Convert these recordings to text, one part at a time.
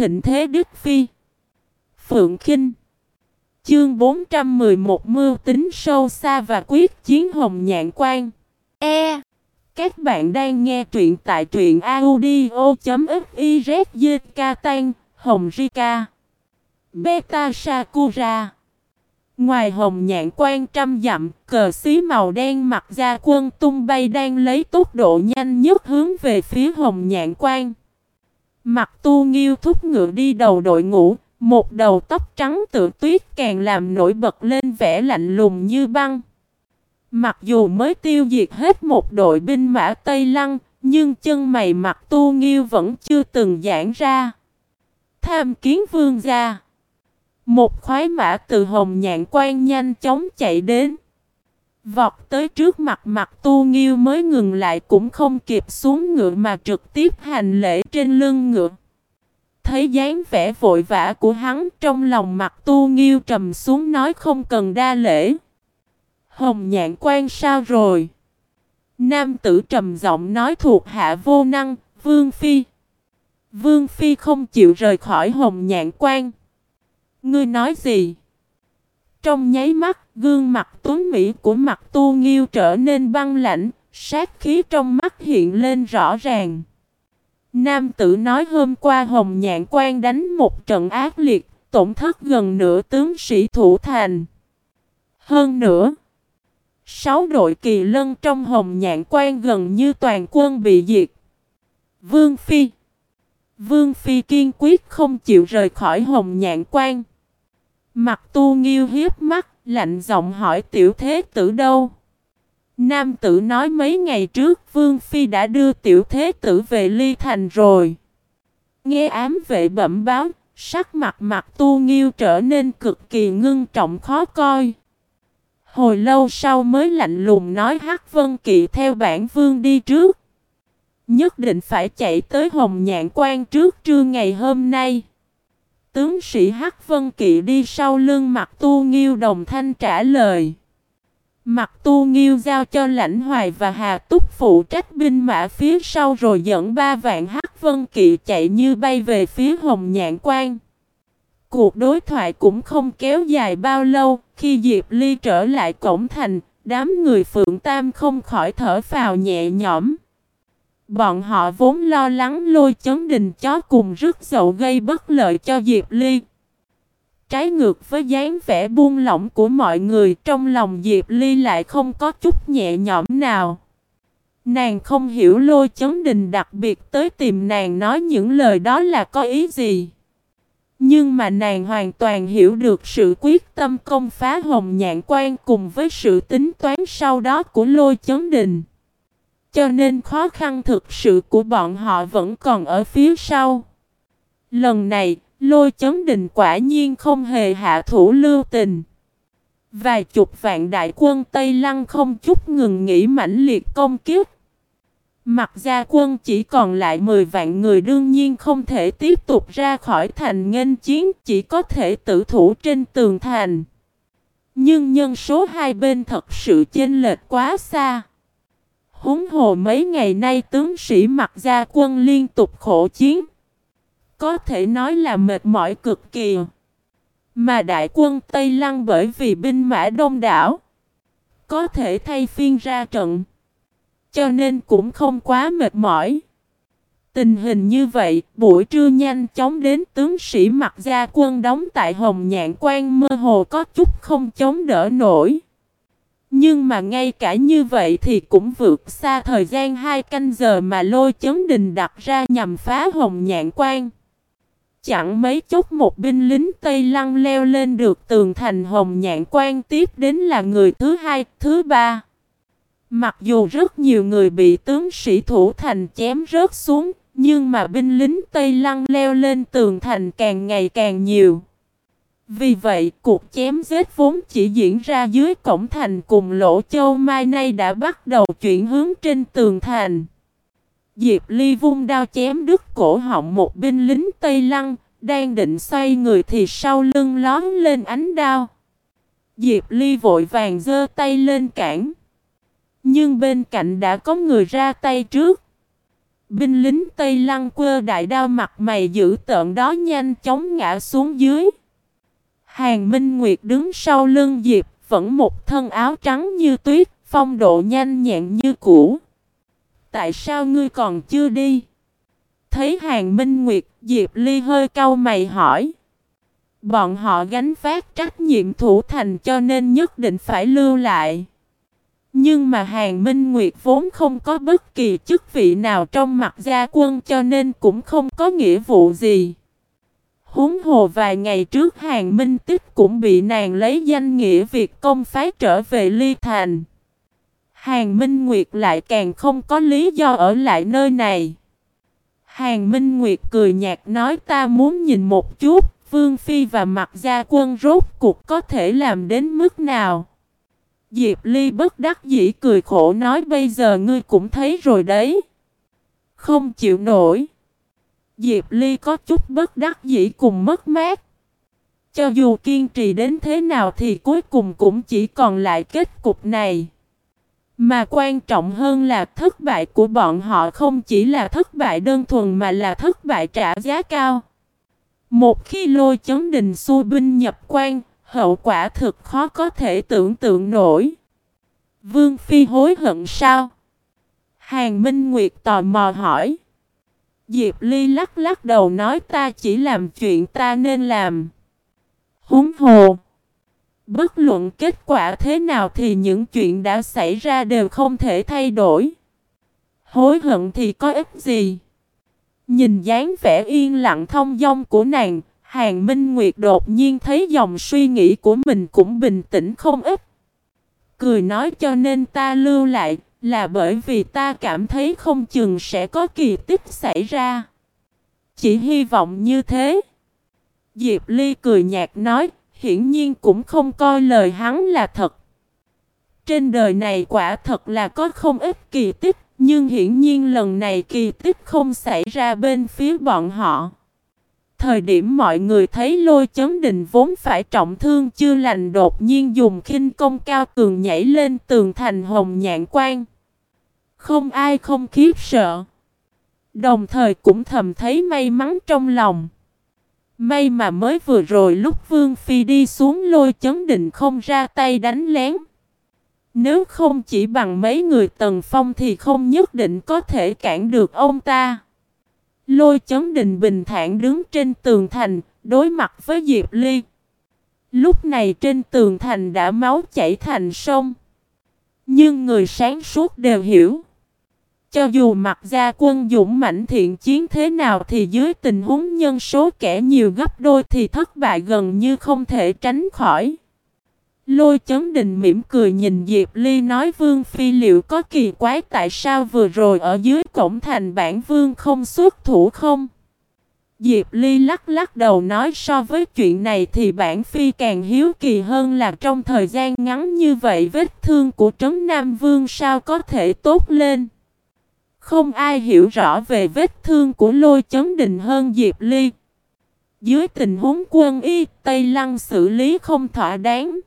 thịnh thế Đức Phi. Phượng Kinh. Chương 411 Mưu tính sâu xa và quyết chiến hồng nhạn quan E. Các bạn đang nghe truyện tại truyện audio.fiz Tan Hồng Rika Beta Sakura. Ngoài hồng nhạn quan trăm dặm, cờ xí màu đen mặc ra quân tung bay đang lấy tốc độ nhanh nhất hướng về phía hồng nhạn quan. Mặt tu nghiêu thúc ngựa đi đầu đội ngũ, một đầu tóc trắng tự tuyết càng làm nổi bật lên vẻ lạnh lùng như băng. Mặc dù mới tiêu diệt hết một đội binh mã Tây Lăng, nhưng chân mày mặt tu nghiêu vẫn chưa từng giãn ra. Tham kiến vương gia. Một khoái mã từ hồng nhạn quan nhanh chóng chạy đến. Vọt tới trước mặt mặt tu nghiêu mới ngừng lại cũng không kịp xuống ngựa mà trực tiếp hành lễ trên lưng ngựa. Thấy dáng vẻ vội vã của hắn trong lòng mặt tu nghiêu trầm xuống nói không cần đa lễ. Hồng nhạn quan sao rồi? Nam tử trầm giọng nói thuộc hạ vô năng, Vương Phi. Vương Phi không chịu rời khỏi hồng nhạn quan. Ngươi nói gì? Trong nháy mắt, gương mặt tuấn Mỹ của mặt tu nghiêu trở nên băng lạnh, sát khí trong mắt hiện lên rõ ràng. Nam tử nói hôm qua Hồng Nhạn Quan đánh một trận ác liệt, tổn thất gần nửa tướng sĩ thủ thành. Hơn nữa, sáu đội kỳ lân trong Hồng Nhạn Quan gần như toàn quân bị diệt. Vương Phi Vương Phi kiên quyết không chịu rời khỏi Hồng Nhạn Quan. Mặt tu nghiêu hiếp mắt, lạnh giọng hỏi tiểu thế tử đâu? Nam tử nói mấy ngày trước Vương Phi đã đưa tiểu thế tử về ly thành rồi. Nghe ám vệ bẩm báo, sắc mặt mặt tu nghiêu trở nên cực kỳ ngưng trọng khó coi. Hồi lâu sau mới lạnh lùng nói Hắc Vân Kỵ theo bản vương đi trước. Nhất định phải chạy tới Hồng Nhạn Quan trước trưa ngày hôm nay. Tướng sĩ Hắc Vân Kỵ đi sau lưng mặt tu nghiêu đồng thanh trả lời. Mặt tu nghiêu giao cho lãnh hoài và hà túc phụ trách binh mã phía sau rồi dẫn ba vạn Hắc Vân Kỵ chạy như bay về phía Hồng Nhạn Quan. Cuộc đối thoại cũng không kéo dài bao lâu, khi Diệp Ly trở lại cổng thành, đám người Phượng Tam không khỏi thở phào nhẹ nhõm. Bọn họ vốn lo lắng lôi chấn đình chó cùng rứt dậu gây bất lợi cho Diệp Ly. Trái ngược với dáng vẻ buông lỏng của mọi người, trong lòng Diệp Ly lại không có chút nhẹ nhõm nào. Nàng không hiểu lôi chấn đình đặc biệt tới tìm nàng nói những lời đó là có ý gì. Nhưng mà nàng hoàn toàn hiểu được sự quyết tâm công phá hồng nhạn quan cùng với sự tính toán sau đó của lôi chấn đình. Cho nên khó khăn thực sự của bọn họ vẫn còn ở phía sau. Lần này, lôi chấn đình quả nhiên không hề hạ thủ lưu tình. Vài chục vạn đại quân Tây Lăng không chút ngừng nghỉ mãnh liệt công kiếp. Mặt gia quân chỉ còn lại 10 vạn người đương nhiên không thể tiếp tục ra khỏi thành nghênh chiến, chỉ có thể tử thủ trên tường thành. Nhưng nhân số hai bên thật sự chênh lệch quá xa. Húng hồ mấy ngày nay tướng sĩ mặc gia quân liên tục khổ chiến. Có thể nói là mệt mỏi cực kỳ. Mà đại quân Tây Lăng bởi vì binh mã đông đảo. Có thể thay phiên ra trận. Cho nên cũng không quá mệt mỏi. Tình hình như vậy, buổi trưa nhanh chóng đến tướng sĩ mặc gia quân đóng tại Hồng Nhạn Quan mơ hồ có chút không chống đỡ nổi. Nhưng mà ngay cả như vậy thì cũng vượt xa thời gian hai canh giờ mà lôi chấn đình đặt ra nhằm phá hồng nhạn quan. Chẳng mấy chốc một binh lính Tây Lăng leo lên được tường thành hồng nhạn quan tiếp đến là người thứ hai, thứ ba. Mặc dù rất nhiều người bị tướng sĩ thủ thành chém rớt xuống, nhưng mà binh lính Tây Lăng leo lên tường thành càng ngày càng nhiều. Vì vậy, cuộc chém giết vốn chỉ diễn ra dưới cổng thành cùng lỗ châu mai nay đã bắt đầu chuyển hướng trên tường thành. Diệp Ly vung đao chém đứt cổ họng một binh lính Tây Lăng, đang định xoay người thì sau lưng lón lên ánh đao. Diệp Ly vội vàng giơ tay lên cản. Nhưng bên cạnh đã có người ra tay trước. Binh lính Tây Lăng quơ đại đao mặt mày dữ tợn đó nhanh chóng ngã xuống dưới. Hàng Minh Nguyệt đứng sau lưng Diệp, vẫn một thân áo trắng như tuyết, phong độ nhanh nhẹn như cũ. Tại sao ngươi còn chưa đi? Thấy Hàng Minh Nguyệt, Diệp Ly hơi cau mày hỏi. Bọn họ gánh phát trách nhiệm thủ thành cho nên nhất định phải lưu lại. Nhưng mà Hàng Minh Nguyệt vốn không có bất kỳ chức vị nào trong mặt gia quân cho nên cũng không có nghĩa vụ gì. Huống hồ vài ngày trước Hàng Minh Tích cũng bị nàng lấy danh nghĩa việc công phái trở về Ly Thành. Hàng Minh Nguyệt lại càng không có lý do ở lại nơi này. Hàng Minh Nguyệt cười nhạt nói ta muốn nhìn một chút, Vương Phi và mặt gia quân rốt cuộc có thể làm đến mức nào. Diệp Ly bất đắc dĩ cười khổ nói bây giờ ngươi cũng thấy rồi đấy. Không chịu nổi. Diệp Ly có chút bất đắc dĩ cùng mất mát. Cho dù kiên trì đến thế nào thì cuối cùng cũng chỉ còn lại kết cục này. Mà quan trọng hơn là thất bại của bọn họ không chỉ là thất bại đơn thuần mà là thất bại trả giá cao. Một khi lôi chấn đình xu binh nhập quan, hậu quả thực khó có thể tưởng tượng nổi. Vương Phi hối hận sao? Hàng Minh Nguyệt tò mò hỏi. Diệp Ly lắc lắc đầu nói ta chỉ làm chuyện ta nên làm. Húng hồ. Bất luận kết quả thế nào thì những chuyện đã xảy ra đều không thể thay đổi. Hối hận thì có ích gì? Nhìn dáng vẻ yên lặng thông dong của nàng, Hàng Minh Nguyệt đột nhiên thấy dòng suy nghĩ của mình cũng bình tĩnh không ít. Cười nói cho nên ta lưu lại, là bởi vì ta cảm thấy không chừng sẽ có kỳ tích xảy ra. Chỉ hy vọng như thế. Diệp Ly cười nhạt nói, hiển nhiên cũng không coi lời hắn là thật. Trên đời này quả thật là có không ít kỳ tích, nhưng hiển nhiên lần này kỳ tích không xảy ra bên phía bọn họ. Thời điểm mọi người thấy lôi chấn đình vốn phải trọng thương chưa lành đột nhiên dùng khinh công cao cường nhảy lên tường thành hồng nhạn quan. Không ai không khiếp sợ. Đồng thời cũng thầm thấy may mắn trong lòng. May mà mới vừa rồi lúc Vương Phi đi xuống lôi chấn định không ra tay đánh lén. Nếu không chỉ bằng mấy người tần phong thì không nhất định có thể cản được ông ta. Lôi chấn định bình thản đứng trên tường thành, đối mặt với Diệp Ly. Lúc này trên tường thành đã máu chảy thành sông. Nhưng người sáng suốt đều hiểu. Cho dù mặt gia quân dũng mãnh thiện chiến thế nào thì dưới tình huống nhân số kẻ nhiều gấp đôi thì thất bại gần như không thể tránh khỏi. Lôi chấn đình mỉm cười nhìn Diệp Ly nói, Vương Phi, liệu có kỳ quái tại sao vừa rồi ở dưới cổng thành bản Vương không xuất thủ không? Diệp Ly lắc lắc đầu nói, so với chuyện này thì bản Phi càng hiếu kỳ hơn là trong thời gian ngắn như vậy vết thương của Trấn Nam Vương sao có thể tốt lên. Không ai hiểu rõ về vết thương của lôi chấn đình hơn Diệp Ly. Dưới tình huống quân y, Tây Lăng xử lý không thỏa đáng.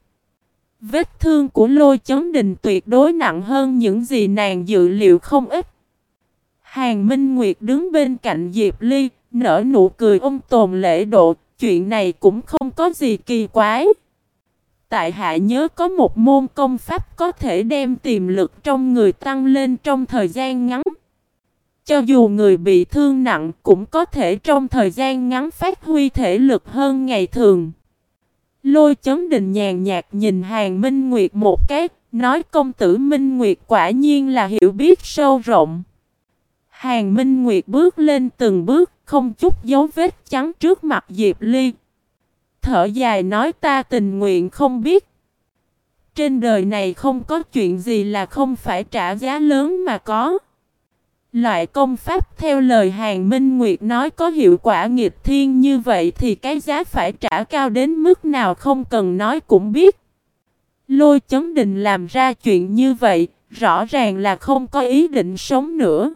Vết thương của lôi chấn đình tuyệt đối nặng hơn những gì nàng dự liệu không ít. Hàng Minh Nguyệt đứng bên cạnh Diệp Ly, nở nụ cười ôm tồn lễ độ, chuyện này cũng không có gì kỳ quái. Tại hạ nhớ có một môn công pháp có thể đem tiềm lực trong người tăng lên trong thời gian ngắn. Cho dù người bị thương nặng cũng có thể trong thời gian ngắn phát huy thể lực hơn ngày thường. Lôi chấn đình nhàn nhạt nhìn hàng Minh Nguyệt một cái, nói công tử Minh Nguyệt quả nhiên là hiểu biết sâu rộng. Hàng Minh Nguyệt bước lên từng bước, không chút dấu vết trắng trước mặt Diệp Ly. Thở dài nói ta tình nguyện không biết. Trên đời này không có chuyện gì là không phải trả giá lớn mà có. Loại công pháp theo lời Hàng Minh Nguyệt nói có hiệu quả nghịch thiên như vậy thì cái giá phải trả cao đến mức nào không cần nói cũng biết. Lôi chấn định làm ra chuyện như vậy, rõ ràng là không có ý định sống nữa.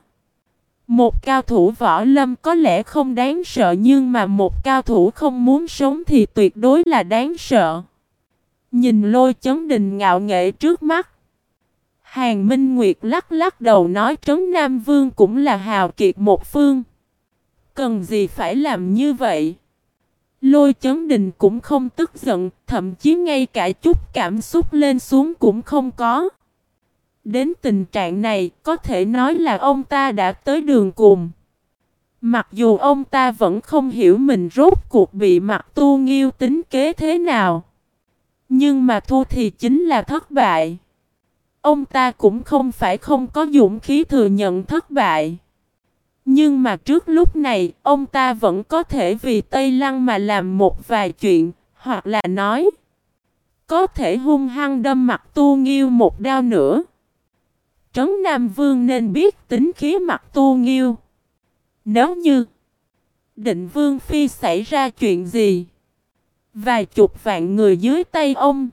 Một cao thủ võ lâm có lẽ không đáng sợ nhưng mà một cao thủ không muốn sống thì tuyệt đối là đáng sợ. Nhìn lôi chấn đình ngạo nghệ trước mắt. Hàng Minh Nguyệt lắc lắc đầu nói Trấn Nam Vương cũng là hào kiệt một phương. Cần gì phải làm như vậy? Lôi chấn đình cũng không tức giận, thậm chí ngay cả chút cảm xúc lên xuống cũng không có. Đến tình trạng này, có thể nói là ông ta đã tới đường cùng. Mặc dù ông ta vẫn không hiểu mình rốt cuộc bị mặt tu nghiêu tính kế thế nào. Nhưng mà thua thì chính là thất bại. Ông ta cũng không phải không có dũng khí thừa nhận thất bại. Nhưng mà trước lúc này, ông ta vẫn có thể vì Tây Lăng mà làm một vài chuyện, hoặc là nói, có thể hung hăng đâm mặt tu nghiêu một đao nữa. Trấn Nam Vương nên biết tính khí mặt tu nghiêu. Nếu như định Vương Phi xảy ra chuyện gì, vài chục vạn người dưới tay ông,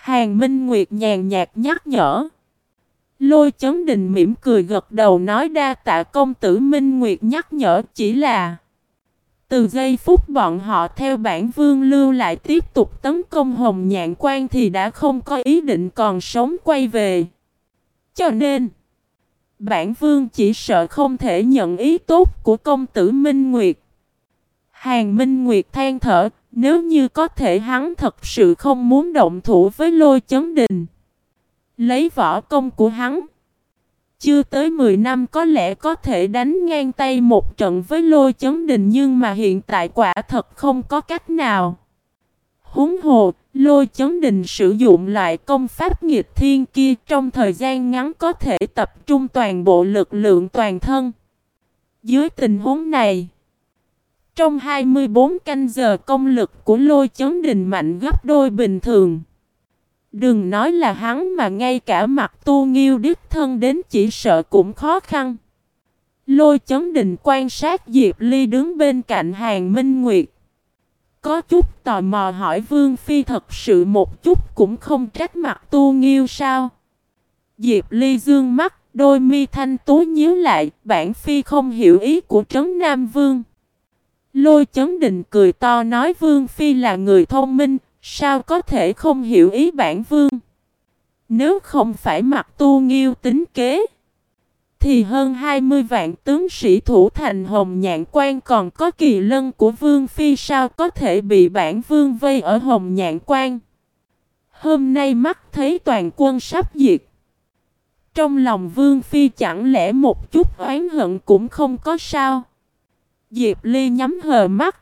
Hàng Minh Nguyệt nhàn nhạt nhắc nhở. Lôi chấn đình mỉm cười gật đầu nói đa tạ công tử Minh Nguyệt nhắc nhở, chỉ là Từ giây phút bọn họ theo bản vương lưu lại tiếp tục tấn công hồng nhạn quan thì đã không có ý định còn sống quay về Cho nên, Bản vương chỉ sợ không thể nhận ý tốt của công tử Minh Nguyệt Hàng Minh Nguyệt than thở Nếu như có thể hắn thật sự không muốn động thủ với lôi chấn đình Lấy võ công của hắn. Chưa tới 10 năm có lẽ có thể đánh ngang tay một trận với lôi chấn đình nhưng mà hiện tại quả thật không có cách nào. Húng hồ, lôi chấn đình sử dụng loại công pháp nghịch thiên kia trong thời gian ngắn có thể tập trung toàn bộ lực lượng toàn thân. Dưới tình huống này, trong 24 canh giờ công lực của lôi chấn đình mạnh gấp đôi bình thường. Đừng nói là hắn mà ngay cả mặt tu nghiêu đích thân đến chỉ sợ cũng khó khăn. Lôi chấn đình quan sát Diệp Ly đứng bên cạnh hàng Minh Nguyệt. Có chút tò mò hỏi Vương Phi thật sự một chút cũng không trách mặt tu nghiêu sao. Diệp Ly dương mắt, đôi mi thanh tú nhíu lại, bản Phi không hiểu ý của Trấn Nam Vương. Lôi chấn định cười to nói Vương Phi là người thông minh, Sao có thể không hiểu ý bản vương? Nếu không phải mặc tu nghiêu tính kế Thì hơn 20 vạn tướng sĩ thủ thành Hồng Nhạn Quan còn có kỳ lân của Vương Phi sao có thể bị bản vương vây ở Hồng Nhạn Quan? Hôm nay mắt thấy toàn quân sắp diệt. Trong lòng Vương Phi chẳng lẽ một chút oán hận cũng không có sao? Diệp Ly nhắm hờ mắt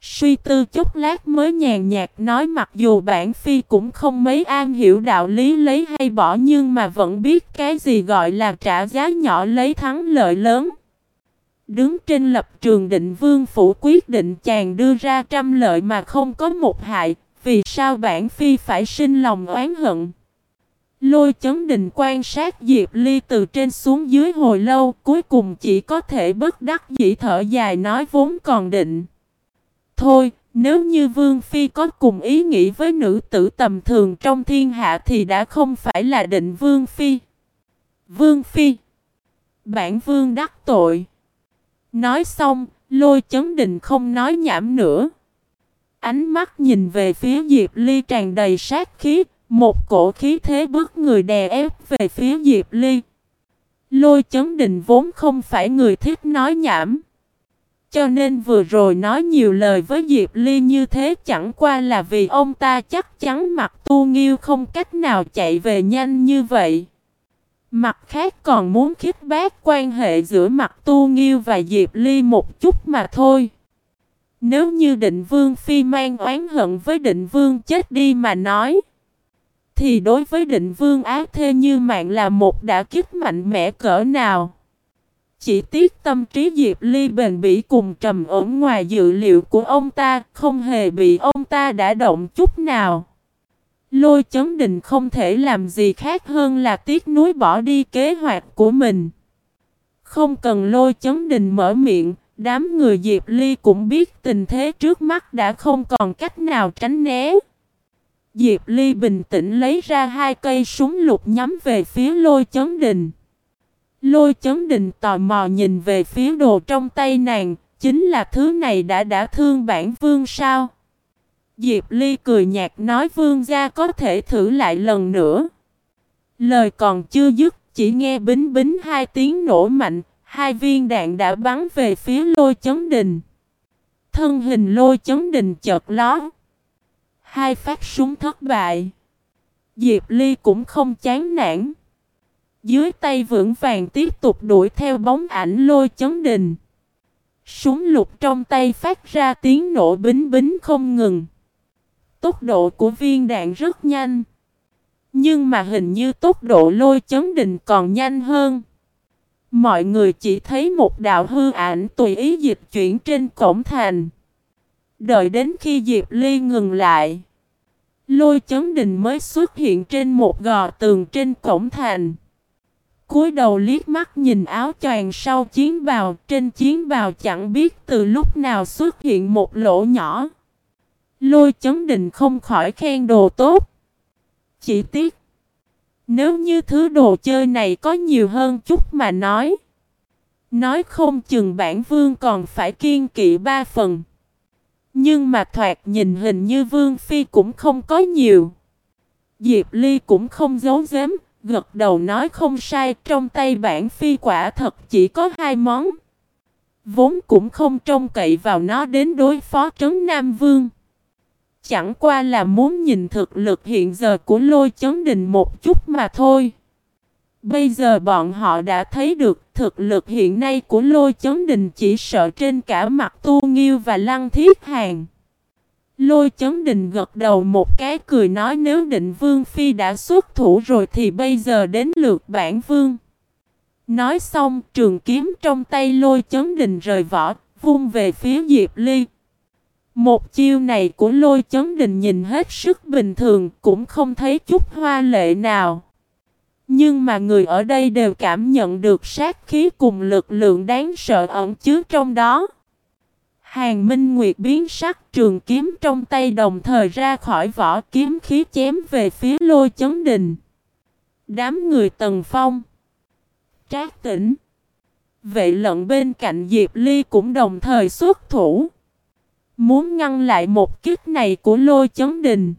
Suy tư chốc lát mới nhàn nhạt nói mặc dù bản phi cũng không mấy an hiểu đạo lý lấy hay bỏ nhưng mà vẫn biết cái gì gọi là trả giá nhỏ lấy thắng lợi lớn. Đứng trên lập trường định vương phủ quyết định chàng đưa ra trăm lợi mà không có một hại, vì sao bản phi phải sinh lòng oán hận. Lôi chấn đình quan sát Diệp Ly từ trên xuống dưới hồi lâu cuối cùng chỉ có thể bất đắc dĩ thở dài nói vốn còn định. Thôi, nếu như Vương Phi có cùng ý nghĩ với nữ tử tầm thường trong thiên hạ thì đã không phải là định Vương Phi. Vương Phi Bản Vương đắc tội Nói xong, lôi chấn định không nói nhảm nữa. Ánh mắt nhìn về phía Diệp Ly tràn đầy sát khí, một cổ khí thế bước người đè ép về phía Diệp Ly. Lôi chấn định vốn không phải người thích nói nhảm. Cho nên vừa rồi nói nhiều lời với Diệp Ly như thế chẳng qua là vì ông ta chắc chắn mặt tu nghiêu không cách nào chạy về nhanh như vậy. Mặt khác còn muốn khích bác quan hệ giữa mặt tu nghiêu và Diệp Ly một chút mà thôi. Nếu như định vương phi mang oán hận với định vương chết đi mà nói. Thì đối với định vương ác thê như mạng là một đã kích mạnh mẽ cỡ nào. Chỉ tiếc tâm trí Diệp Ly bền bỉ cùng trầm ổn ngoài dự liệu của ông ta, không hề bị ông ta đã động chút nào. Lôi chấn định không thể làm gì khác hơn là tiếc nuối bỏ đi kế hoạch của mình. Không cần lôi chấn định mở miệng, đám người Diệp Ly cũng biết tình thế trước mắt đã không còn cách nào tránh né. Diệp Ly bình tĩnh lấy ra hai cây súng lục nhắm về phía lôi chấn đình. Lôi chấn đình tò mò nhìn về phía đồ trong tay nàng, chính là thứ này đã đã thương bản vương sao? Diệp Ly cười nhạt nói vương gia có thể thử lại lần nữa. Lời còn chưa dứt, chỉ nghe bính bính hai tiếng nổ mạnh, hai viên đạn đã bắn về phía lôi chấn đình. Thân hình lôi chấn đình chợt ló. Hai phát súng thất bại. Diệp Ly cũng không chán nản. Dưới tay vững vàng tiếp tục đuổi theo bóng ảnh lôi chấn đình. Súng lục trong tay phát ra tiếng nổ bính bính không ngừng. Tốc độ của viên đạn rất nhanh. Nhưng mà hình như tốc độ lôi chấn đình còn nhanh hơn. Mọi người chỉ thấy một đạo hư ảnh tùy ý dịch chuyển trên cổng thành. Đợi đến khi Diệp Ly ngừng lại. Lôi chấn đình mới xuất hiện trên một gò tường trên cổng thành cúi đầu liếc mắt nhìn áo choàng sau chiến bào, trên chiến bào chẳng biết từ lúc nào xuất hiện một lỗ nhỏ. Lôi chấn đình không khỏi khen đồ tốt. Chỉ tiếc, nếu như thứ đồ chơi này có nhiều hơn chút mà nói. Nói không chừng bản vương còn phải kiên kỵ ba phần. Nhưng mà thoạt nhìn hình như vương phi cũng không có nhiều. Diệp Ly cũng không giấu giếm, Gật đầu nói không sai, trong tay bản phi quả thật chỉ có hai món. Vốn cũng không trông cậy vào nó đến đối phó trấn Nam Vương. Chẳng qua là muốn nhìn thực lực hiện giờ của lôi chấn đình một chút mà thôi. Bây giờ bọn họ đã thấy được thực lực hiện nay của lôi chấn đình chỉ sợ trên cả mặt tu nghiêu và lăng thiết hàng. Lôi chấn đình gật đầu một cái cười nói nếu định vương phi đã xuất thủ rồi thì bây giờ đến lượt bản vương. Nói xong trường kiếm trong tay lôi chấn đình rời vỏ, vung về phía Diệp Ly. Một chiêu này của lôi chấn đình nhìn hết sức bình thường cũng không thấy chút hoa lệ nào. Nhưng mà người ở đây đều cảm nhận được sát khí cùng lực lượng đáng sợ ẩn chứa trong đó. Hàng Minh Nguyệt biến sắc trường kiếm trong tay đồng thời ra khỏi vỏ kiếm khí chém về phía lôi chấn đình. Đám người tần phong. Trác tỉnh. Vệ lận bên cạnh Diệp Ly cũng đồng thời xuất thủ. Muốn ngăn lại một kích này của lôi chấn đình.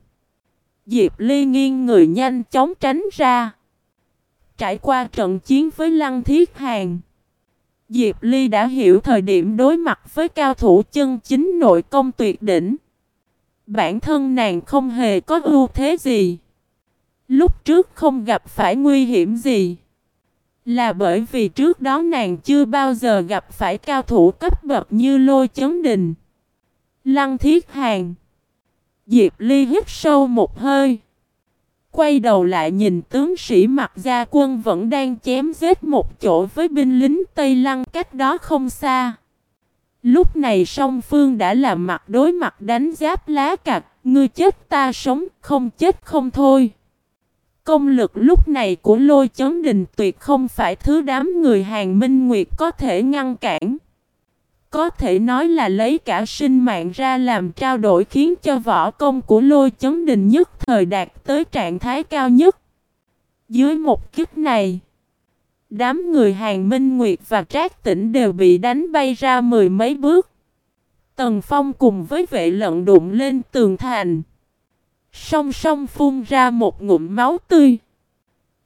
Diệp Ly nghiêng người nhanh chóng tránh ra. Trải qua trận chiến với Lăng Thiết Hàng. Diệp Ly đã hiểu thời điểm đối mặt với cao thủ chân chính nội công tuyệt đỉnh. Bản thân nàng không hề có ưu thế gì. Lúc trước không gặp phải nguy hiểm gì. Là bởi vì trước đó nàng chưa bao giờ gặp phải cao thủ cấp bậc như lôi chấn đình. Lăng thiết hàng. Diệp Ly hít sâu một hơi. Quay đầu lại nhìn tướng sĩ mặt gia quân vẫn đang chém giết một chỗ với binh lính Tây Lăng cách đó không xa. Lúc này song phương đã là mặt đối mặt đánh giáp lá cặt, ngươi chết ta sống, không chết không thôi. Công lực lúc này của lôi chấn đình tuyệt không phải thứ đám người hàng minh nguyệt có thể ngăn cản. Có thể nói là lấy cả sinh mạng ra làm trao đổi khiến cho võ công của lôi chấn đình nhất thời đạt tới trạng thái cao nhất. Dưới một kiếp này, đám người hàng Minh Nguyệt và Trác Tỉnh đều bị đánh bay ra mười mấy bước. Tần Phong cùng với vệ lận đụng lên tường thành. Song song phun ra một ngụm máu tươi.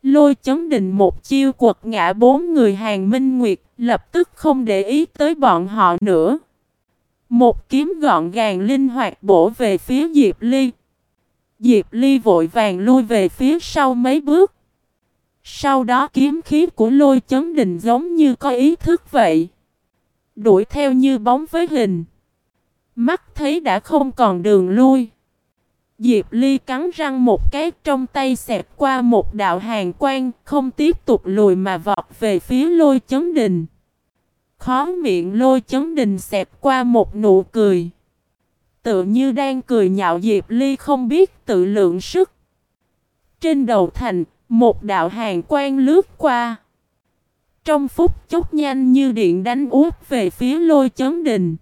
Lôi chấn định một chiêu quật ngã bốn người hàng minh nguyệt, lập tức không để ý tới bọn họ nữa. Một kiếm gọn gàng linh hoạt bổ về phía Diệp Ly. Diệp Ly vội vàng lui về phía sau mấy bước. Sau đó kiếm khí của lôi chấn định giống như có ý thức vậy. Đuổi theo như bóng với hình. Mắt thấy đã không còn đường lui. Diệp Ly cắn răng một cái trong tay xẹp qua một đạo hàng quang, không tiếp tục lùi mà vọt về phía lôi chấn đình. Khó miệng lôi chấn đình xẹp qua một nụ cười. Tự như đang cười nhạo Diệp Ly không biết tự lượng sức. Trên đầu thành, một đạo hàng quang lướt qua. Trong phút chốc nhanh như điện đánh úp về phía lôi chấn đình.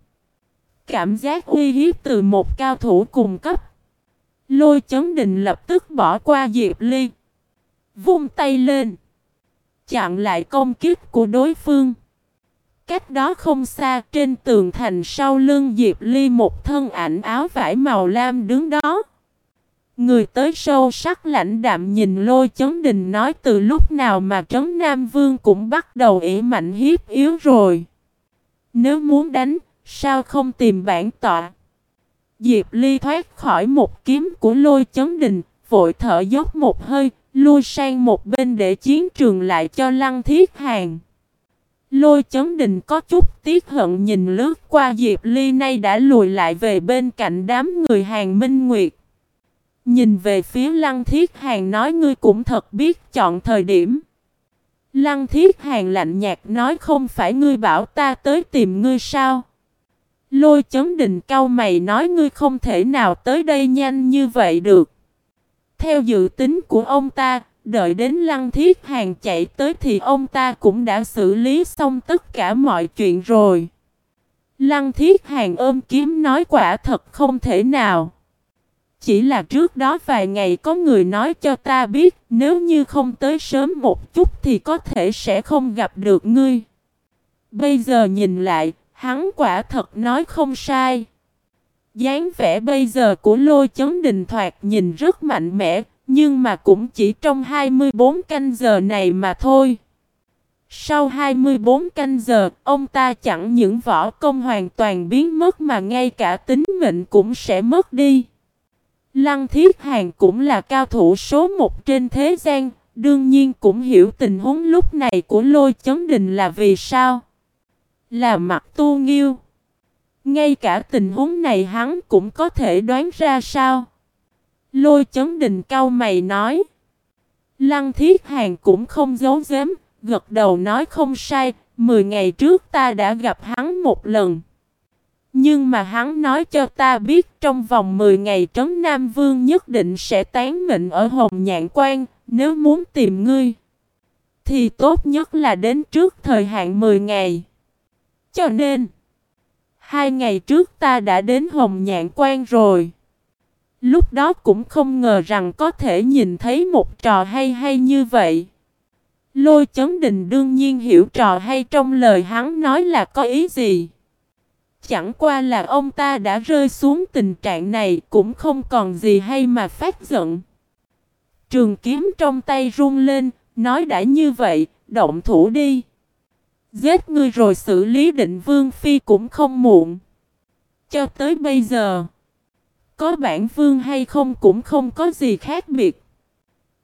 Cảm giác uy hiếp từ một cao thủ cùng cấp Lôi chấn định lập tức bỏ qua Diệp Ly. Vung tay lên. Chặn lại công kích của đối phương. Cách đó không xa trên tường thành sau lưng Diệp Ly một thân ảnh áo vải màu lam đứng đó. Người tới sâu sắc lãnh đạm nhìn lôi chấn đình nói từ lúc nào mà trấn Nam Vương cũng bắt đầu ỉ mạnh hiếp yếu rồi. Nếu muốn đánh, sao không tìm bản tọa? Diệp Ly thoát khỏi một kiếm của lôi chấn đình, vội thở dốc một hơi, lui sang một bên để chiến trường lại cho lăng thiết Hàn. Lôi chấn đình có chút tiếc hận nhìn lướt qua Diệp Ly nay đã lùi lại về bên cạnh đám người hàng minh nguyệt. Nhìn về phía lăng thiết Hàn nói ngươi cũng thật biết chọn thời điểm. Lăng thiết Hàn lạnh nhạt nói không phải ngươi bảo ta tới tìm ngươi sao. Lôi chấn đình cao mày nói ngươi không thể nào tới đây nhanh như vậy được. Theo dự tính của ông ta, đợi đến lăng thiết hàng chạy tới thì ông ta cũng đã xử lý xong tất cả mọi chuyện rồi. Lăng thiết hàng ôm kiếm nói quả thật không thể nào. Chỉ là trước đó vài ngày có người nói cho ta biết nếu như không tới sớm một chút thì có thể sẽ không gặp được ngươi. Bây giờ nhìn lại, hắn quả thật nói không sai. dáng vẻ bây giờ của lôi chấn đình thoạt nhìn rất mạnh mẽ, nhưng mà cũng chỉ trong 24 canh giờ này mà thôi. Sau 24 canh giờ, ông ta chẳng những võ công hoàn toàn biến mất mà ngay cả tính mệnh cũng sẽ mất đi. Lăng Thiết Hàng cũng là cao thủ số một trên thế gian, đương nhiên cũng hiểu tình huống lúc này của lôi chấn đình là vì sao. Là mặt tu nghiêu. Ngay cả tình huống này hắn cũng có thể đoán ra sao. Lôi chấn đình cao mày nói. Lăng Thiết Hàng cũng không giấu giếm, gật đầu nói không sai, 10 ngày trước ta đã gặp hắn một lần. Nhưng mà hắn nói cho ta biết trong vòng 10 ngày Trấn Nam Vương nhất định sẽ tán mệnh ở Hồng Nhạn Quan, nếu muốn tìm ngươi. Thì tốt nhất là đến trước thời hạn 10 ngày. Cho nên, hai ngày trước ta đã đến Hồng Nhạn Quan rồi. Lúc đó cũng không ngờ rằng có thể nhìn thấy một trò hay hay như vậy. Lôi chấn đình đương nhiên hiểu trò hay trong lời hắn nói là có ý gì. Chẳng qua là ông ta đã rơi xuống tình trạng này cũng không còn gì hay mà phát giận. Trường kiếm trong tay run lên, nói đã như vậy, động thủ đi. Giết ngươi rồi xử lý định vương phi cũng không muộn. Cho tới bây giờ, có bản vương hay không cũng không có gì khác biệt.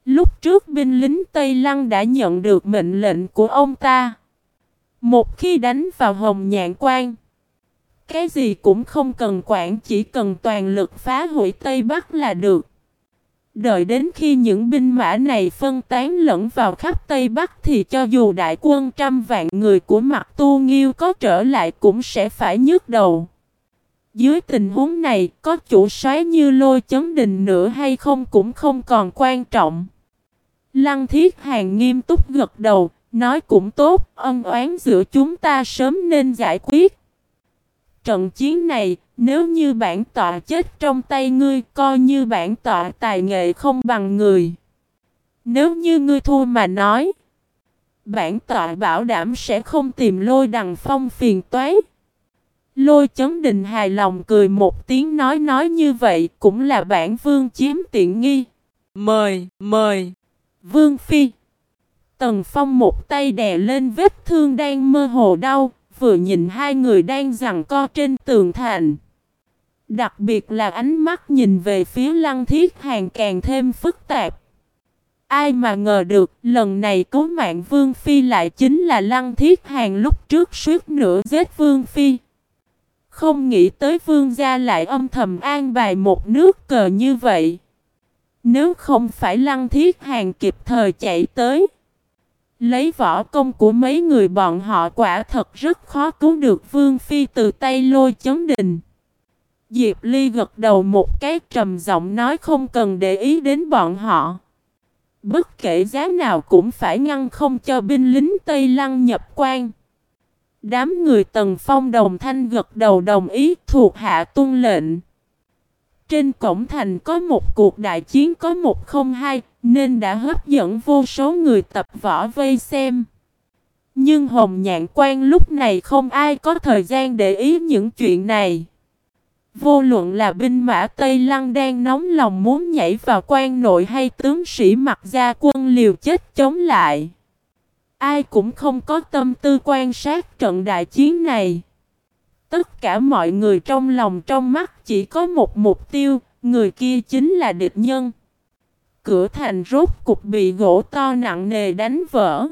Lúc trước binh lính Tây Lăng đã nhận được mệnh lệnh của ông ta. Một khi đánh vào hồng nhạn quan, cái gì cũng không cần quản chỉ cần toàn lực phá hủy Tây Bắc là được. Đợi đến khi những binh mã này phân tán lẫn vào khắp Tây Bắc thì cho dù đại quân trăm vạn người của mặt tu nghiêu có trở lại cũng sẽ phải nhức đầu. Dưới tình huống này, có chủ soái như lôi chấn đình nữa hay không cũng không còn quan trọng. Lăng thiết hàng nghiêm túc gật đầu, nói cũng tốt, ân oán giữa chúng ta sớm nên giải quyết. Trận chiến này, nếu như bản tọa chết trong tay ngươi, coi như bản tọa tài nghệ không bằng người. Nếu như ngươi thua mà nói, bản tọa bảo đảm sẽ không tìm lôi đằng phong phiền toái. Lôi chấn đình hài lòng cười một tiếng nói nói như vậy cũng là bản vương chiếm tiện nghi. Mời, mời. Vương Phi. Tần Phong một tay đè lên vết thương đang mơ hồ đau, vừa nhìn hai người đang giằng co trên tường thành. Đặc biệt là ánh mắt nhìn về phía lăng thiết hàng càng thêm phức tạp. Ai mà ngờ được, lần này cứu mạng Vương Phi lại chính là lăng thiết hàng lúc trước suýt nữa giết Vương Phi. Không nghĩ tới Vương gia lại âm thầm an bài một nước cờ như vậy. Nếu không phải lăng thiết hàng kịp thời chạy tới. Lấy võ công của mấy người bọn họ quả thật rất khó cứu được Vương Phi từ tay lôi chấn đình. Diệp Ly gật đầu một cái trầm giọng nói không cần để ý đến bọn họ. Bất kể giá nào cũng phải ngăn không cho binh lính Tây Lăng nhập quan. Đám người Tần Phong đồng thanh gật đầu đồng ý thuộc hạ tuân lệnh. Trên cổng thành có một cuộc đại chiến có một không hai, nên đã hấp dẫn vô số người tập võ vây xem. Nhưng Hồng Nhạn Quan lúc này không ai có thời gian để ý những chuyện này. Vô luận là binh mã Tây Lăng đang nóng lòng muốn nhảy vào quan nội hay tướng sĩ mặc gia quân liều chết chống lại. Ai cũng không có tâm tư quan sát trận đại chiến này. Tất cả mọi người trong lòng trong mắt chỉ có một mục tiêu, người kia chính là địch nhân. Cửa thành rốt cục bị gỗ to nặng nề đánh vỡ.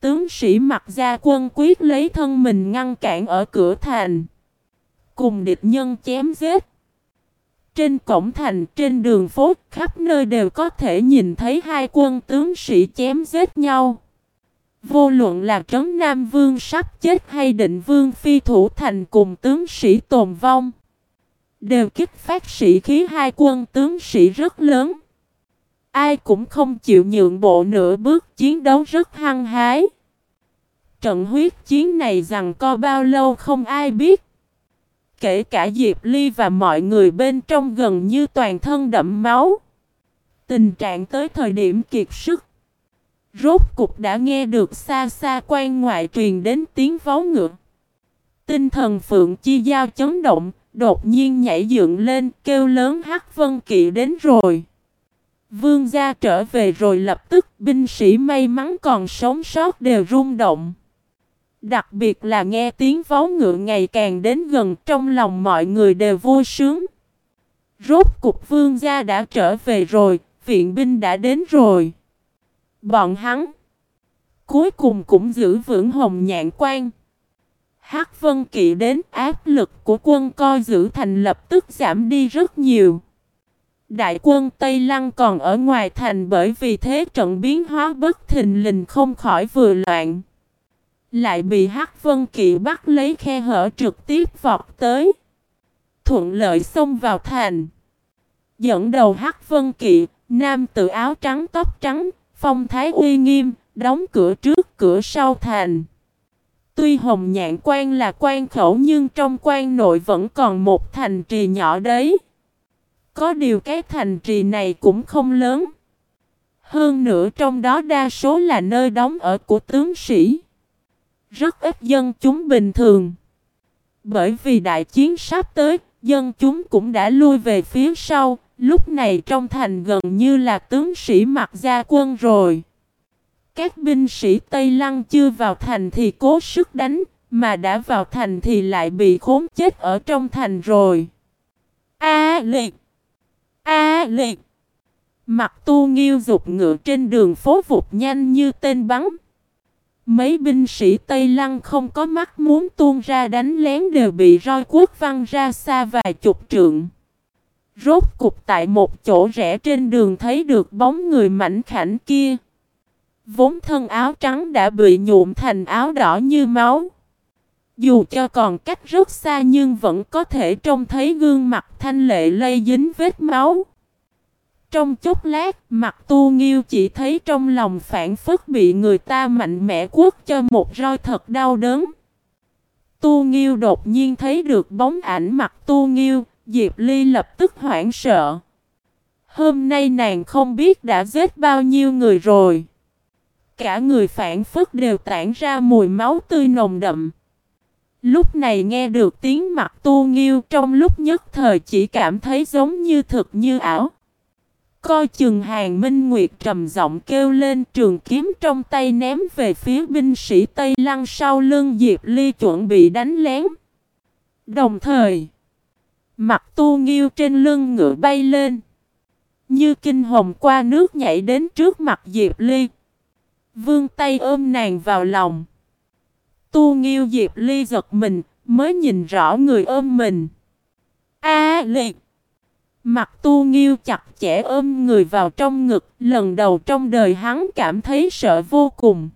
Tướng sĩ mặc gia quân quyết lấy thân mình ngăn cản ở cửa thành. Cùng địch nhân chém giết. Trên cổng thành, trên đường phố, khắp nơi đều có thể nhìn thấy hai quân tướng sĩ chém giết nhau. Vô luận là Trấn Nam Vương sắp chết hay định Vương phi thủ thành cùng tướng sĩ tồn vong. Đều kích phát sĩ khí hai quân tướng sĩ rất lớn. Ai cũng không chịu nhượng bộ nửa bước chiến đấu rất hăng hái. Trận huyết chiến này rằng co bao lâu không ai biết. Kể cả Diệp Ly và mọi người bên trong gần như toàn thân đẫm máu. Tình trạng tới thời điểm kiệt sức. Rốt cục đã nghe được xa xa quan ngoại truyền đến tiếng vó ngựa. Tinh thần Phượng Chi Giao chấn động, đột nhiên nhảy dựng lên kêu lớn Hắc Vân Kỵ đến rồi. Vương gia trở về rồi lập tức binh sĩ may mắn còn sống sót đều rung động. Đặc biệt là nghe tiếng vó ngựa ngày càng đến gần trong lòng mọi người đều vui sướng. Rốt cục vương gia đã trở về rồi, viện binh đã đến rồi. Bọn hắn cuối cùng cũng giữ vững hồng nhạn quan. Hắc Vân Kỵ đến áp lực của quân coi giữ thành lập tức giảm đi rất nhiều. Đại quân Tây Lăng còn ở ngoài thành bởi vì thế trận biến hóa bất thình lình không khỏi vừa loạn. Lại bị Hắc Vân Kỵ bắt lấy khe hở trực tiếp vọt tới. Thuận lợi xông vào thành. Dẫn đầu Hắc Vân Kỵ, nam tự áo trắng tóc trắng, phong thái uy nghiêm, đóng cửa trước cửa sau thành. Tuy Hồng Nhạn Quan là quan khẩu nhưng trong quan nội vẫn còn một thành trì nhỏ đấy. Có điều cái thành trì này cũng không lớn. Hơn nữa trong đó đa số là nơi đóng ở của tướng sĩ. Rất ít dân chúng bình thường. Bởi vì đại chiến sắp tới, dân chúng cũng đã lui về phía sau, lúc này trong thành gần như là tướng sĩ mặc gia quân rồi. Các binh sĩ Tây Lăng chưa vào thành thì cố sức đánh, mà đã vào thành thì lại bị khốn chết ở trong thành rồi. A liệt! A liệt! Mặt tu nghiêu dục ngựa trên đường phố vụt nhanh như tên bắn. Mấy binh sĩ Tây Lăng không có mắt muốn tuôn ra đánh lén đều bị roi quốc văng ra xa vài chục trượng. Rốt cục tại một chỗ rẽ trên đường thấy được bóng người mảnh khảnh kia. Vốn thân áo trắng đã bị nhuộm thành áo đỏ như máu. Dù cho còn cách rất xa nhưng vẫn có thể trông thấy gương mặt thanh lệ lây dính vết máu. Trong chốc lát, mặt tu nghiêu chỉ thấy trong lòng phản phức bị người ta mạnh mẽ quất cho một roi thật đau đớn. Tu nghiêu đột nhiên thấy được bóng ảnh mặt tu nghiêu, Diệp Ly lập tức hoảng sợ. Hôm nay nàng không biết đã giết bao nhiêu người rồi. Cả người phản phức đều tản ra mùi máu tươi nồng đậm. Lúc này nghe được tiếng mặt tu nghiêu trong lúc nhất thời chỉ cảm thấy giống như thực như ảo. Coi chừng hàng minh nguyệt trầm giọng kêu lên trường kiếm trong tay ném về phía binh sĩ Tây Lăng sau lưng Diệp Ly chuẩn bị đánh lén. Đồng thời, mặt tu nghiêu trên lưng ngựa bay lên. Như kinh hồng qua nước nhảy đến trước mặt Diệp Ly. Vương tay ôm nàng vào lòng. Tu nghiêu Diệp Ly giật mình, mới nhìn rõ người ôm mình. A liệt! Mặt tu nghiêu chặt chẽ ôm người vào trong ngực, lần đầu trong đời hắn cảm thấy sợ vô cùng.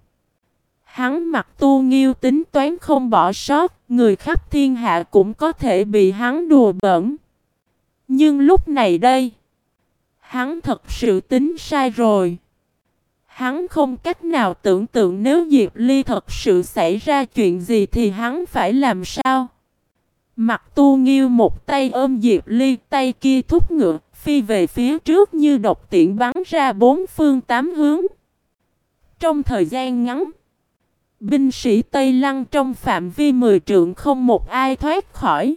Hắn mặt tu nghiêu tính toán không bỏ sót, người khắp thiên hạ cũng có thể bị hắn đùa bẩn. Nhưng lúc này đây, hắn thật sự tính sai rồi. Hắn không cách nào tưởng tượng nếu Diệp Ly thật sự xảy ra chuyện gì thì hắn phải làm sao. Mặt tu nghiêu một tay ôm Diệp Ly, tay kia thúc ngựa, phi về phía trước như độc tiện bắn ra bốn phương tám hướng. Trong thời gian ngắn, binh sĩ Tây Lăng trong phạm vi mười trượng không một ai thoát khỏi.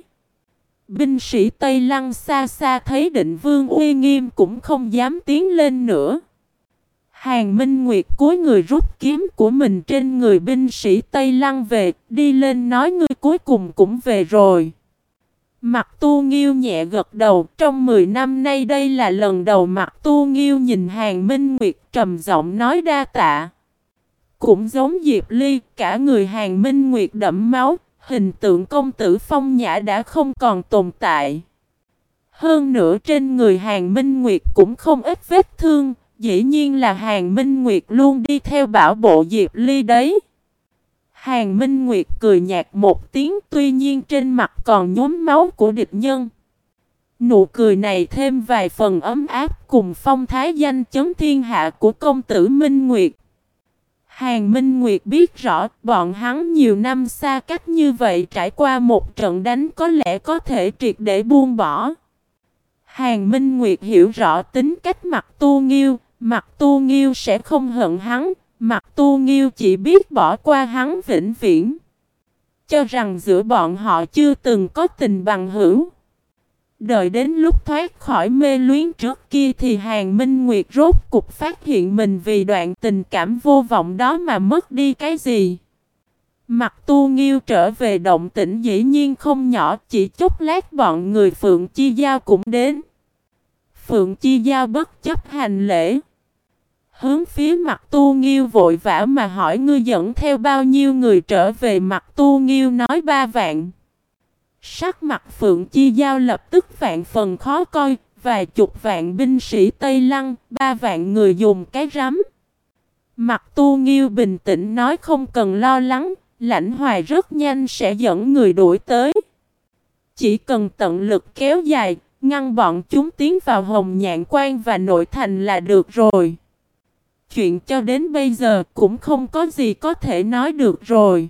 Binh sĩ Tây Lăng xa xa thấy định vương uy nghiêm cũng không dám tiến lên nữa. Hàng Minh Nguyệt cúi người rút kiếm của mình trên người binh sĩ Tây Lăng về, đi lên nói ngươi cuối cùng cũng về rồi. Mặt tu nghiêu nhẹ gật đầu, trong 10 năm nay đây là lần đầu mặt tu nghiêu nhìn Hàng Minh Nguyệt trầm giọng nói đa tạ. Cũng giống Diệp Ly, cả người Hàng Minh Nguyệt đẫm máu, hình tượng công tử phong nhã đã không còn tồn tại. Hơn nữa trên người Hàng Minh Nguyệt cũng không ít vết thương, dĩ nhiên là Hàng Minh Nguyệt luôn đi theo bảo bộ Diệp Ly đấy. Hàng Minh Nguyệt cười nhạt một tiếng tuy nhiên trên mặt còn nhóm máu của địch nhân. Nụ cười này thêm vài phần ấm áp cùng phong thái danh chấn thiên hạ của công tử Minh Nguyệt. Hàng Minh Nguyệt biết rõ bọn hắn nhiều năm xa cách như vậy trải qua một trận đánh có lẽ có thể triệt để buông bỏ. Hàng Minh Nguyệt hiểu rõ tính cách mặt tu nghiêu, mặt tu nghiêu sẽ không hận hắn, mặt tu nghiêu chỉ biết bỏ qua hắn vĩnh viễn. Cho rằng giữa bọn họ chưa từng có tình bằng hữu. Đợi đến lúc thoát khỏi mê luyến trước kia thì Hàng Minh Nguyệt rốt cục phát hiện mình vì đoạn tình cảm vô vọng đó mà mất đi cái gì. Mặt tu nghiêu trở về động tĩnh dĩ nhiên không nhỏ chỉ chút lát bọn người Phượng Chi Giao cũng đến. Phượng Chi Giao bất chấp hành lễ. Hướng phía mặt tu nghiêu vội vã mà hỏi ngươi dẫn theo bao nhiêu người trở về mặt tu nghiêu nói ba vạn. Sắc mặt Phượng Chi Giao lập tức vạn phần khó coi, vài chục vạn binh sĩ Tây Lăng, ba vạn người dùng cái rắm. Mặt tu nghiêu bình tĩnh nói không cần lo lắng, lãnh hoài rất nhanh sẽ dẫn người đuổi tới. Chỉ cần tận lực kéo dài, ngăn bọn chúng tiến vào hồng nhạn quan và nội thành là được rồi. Chuyện cho đến bây giờ cũng không có gì có thể nói được rồi.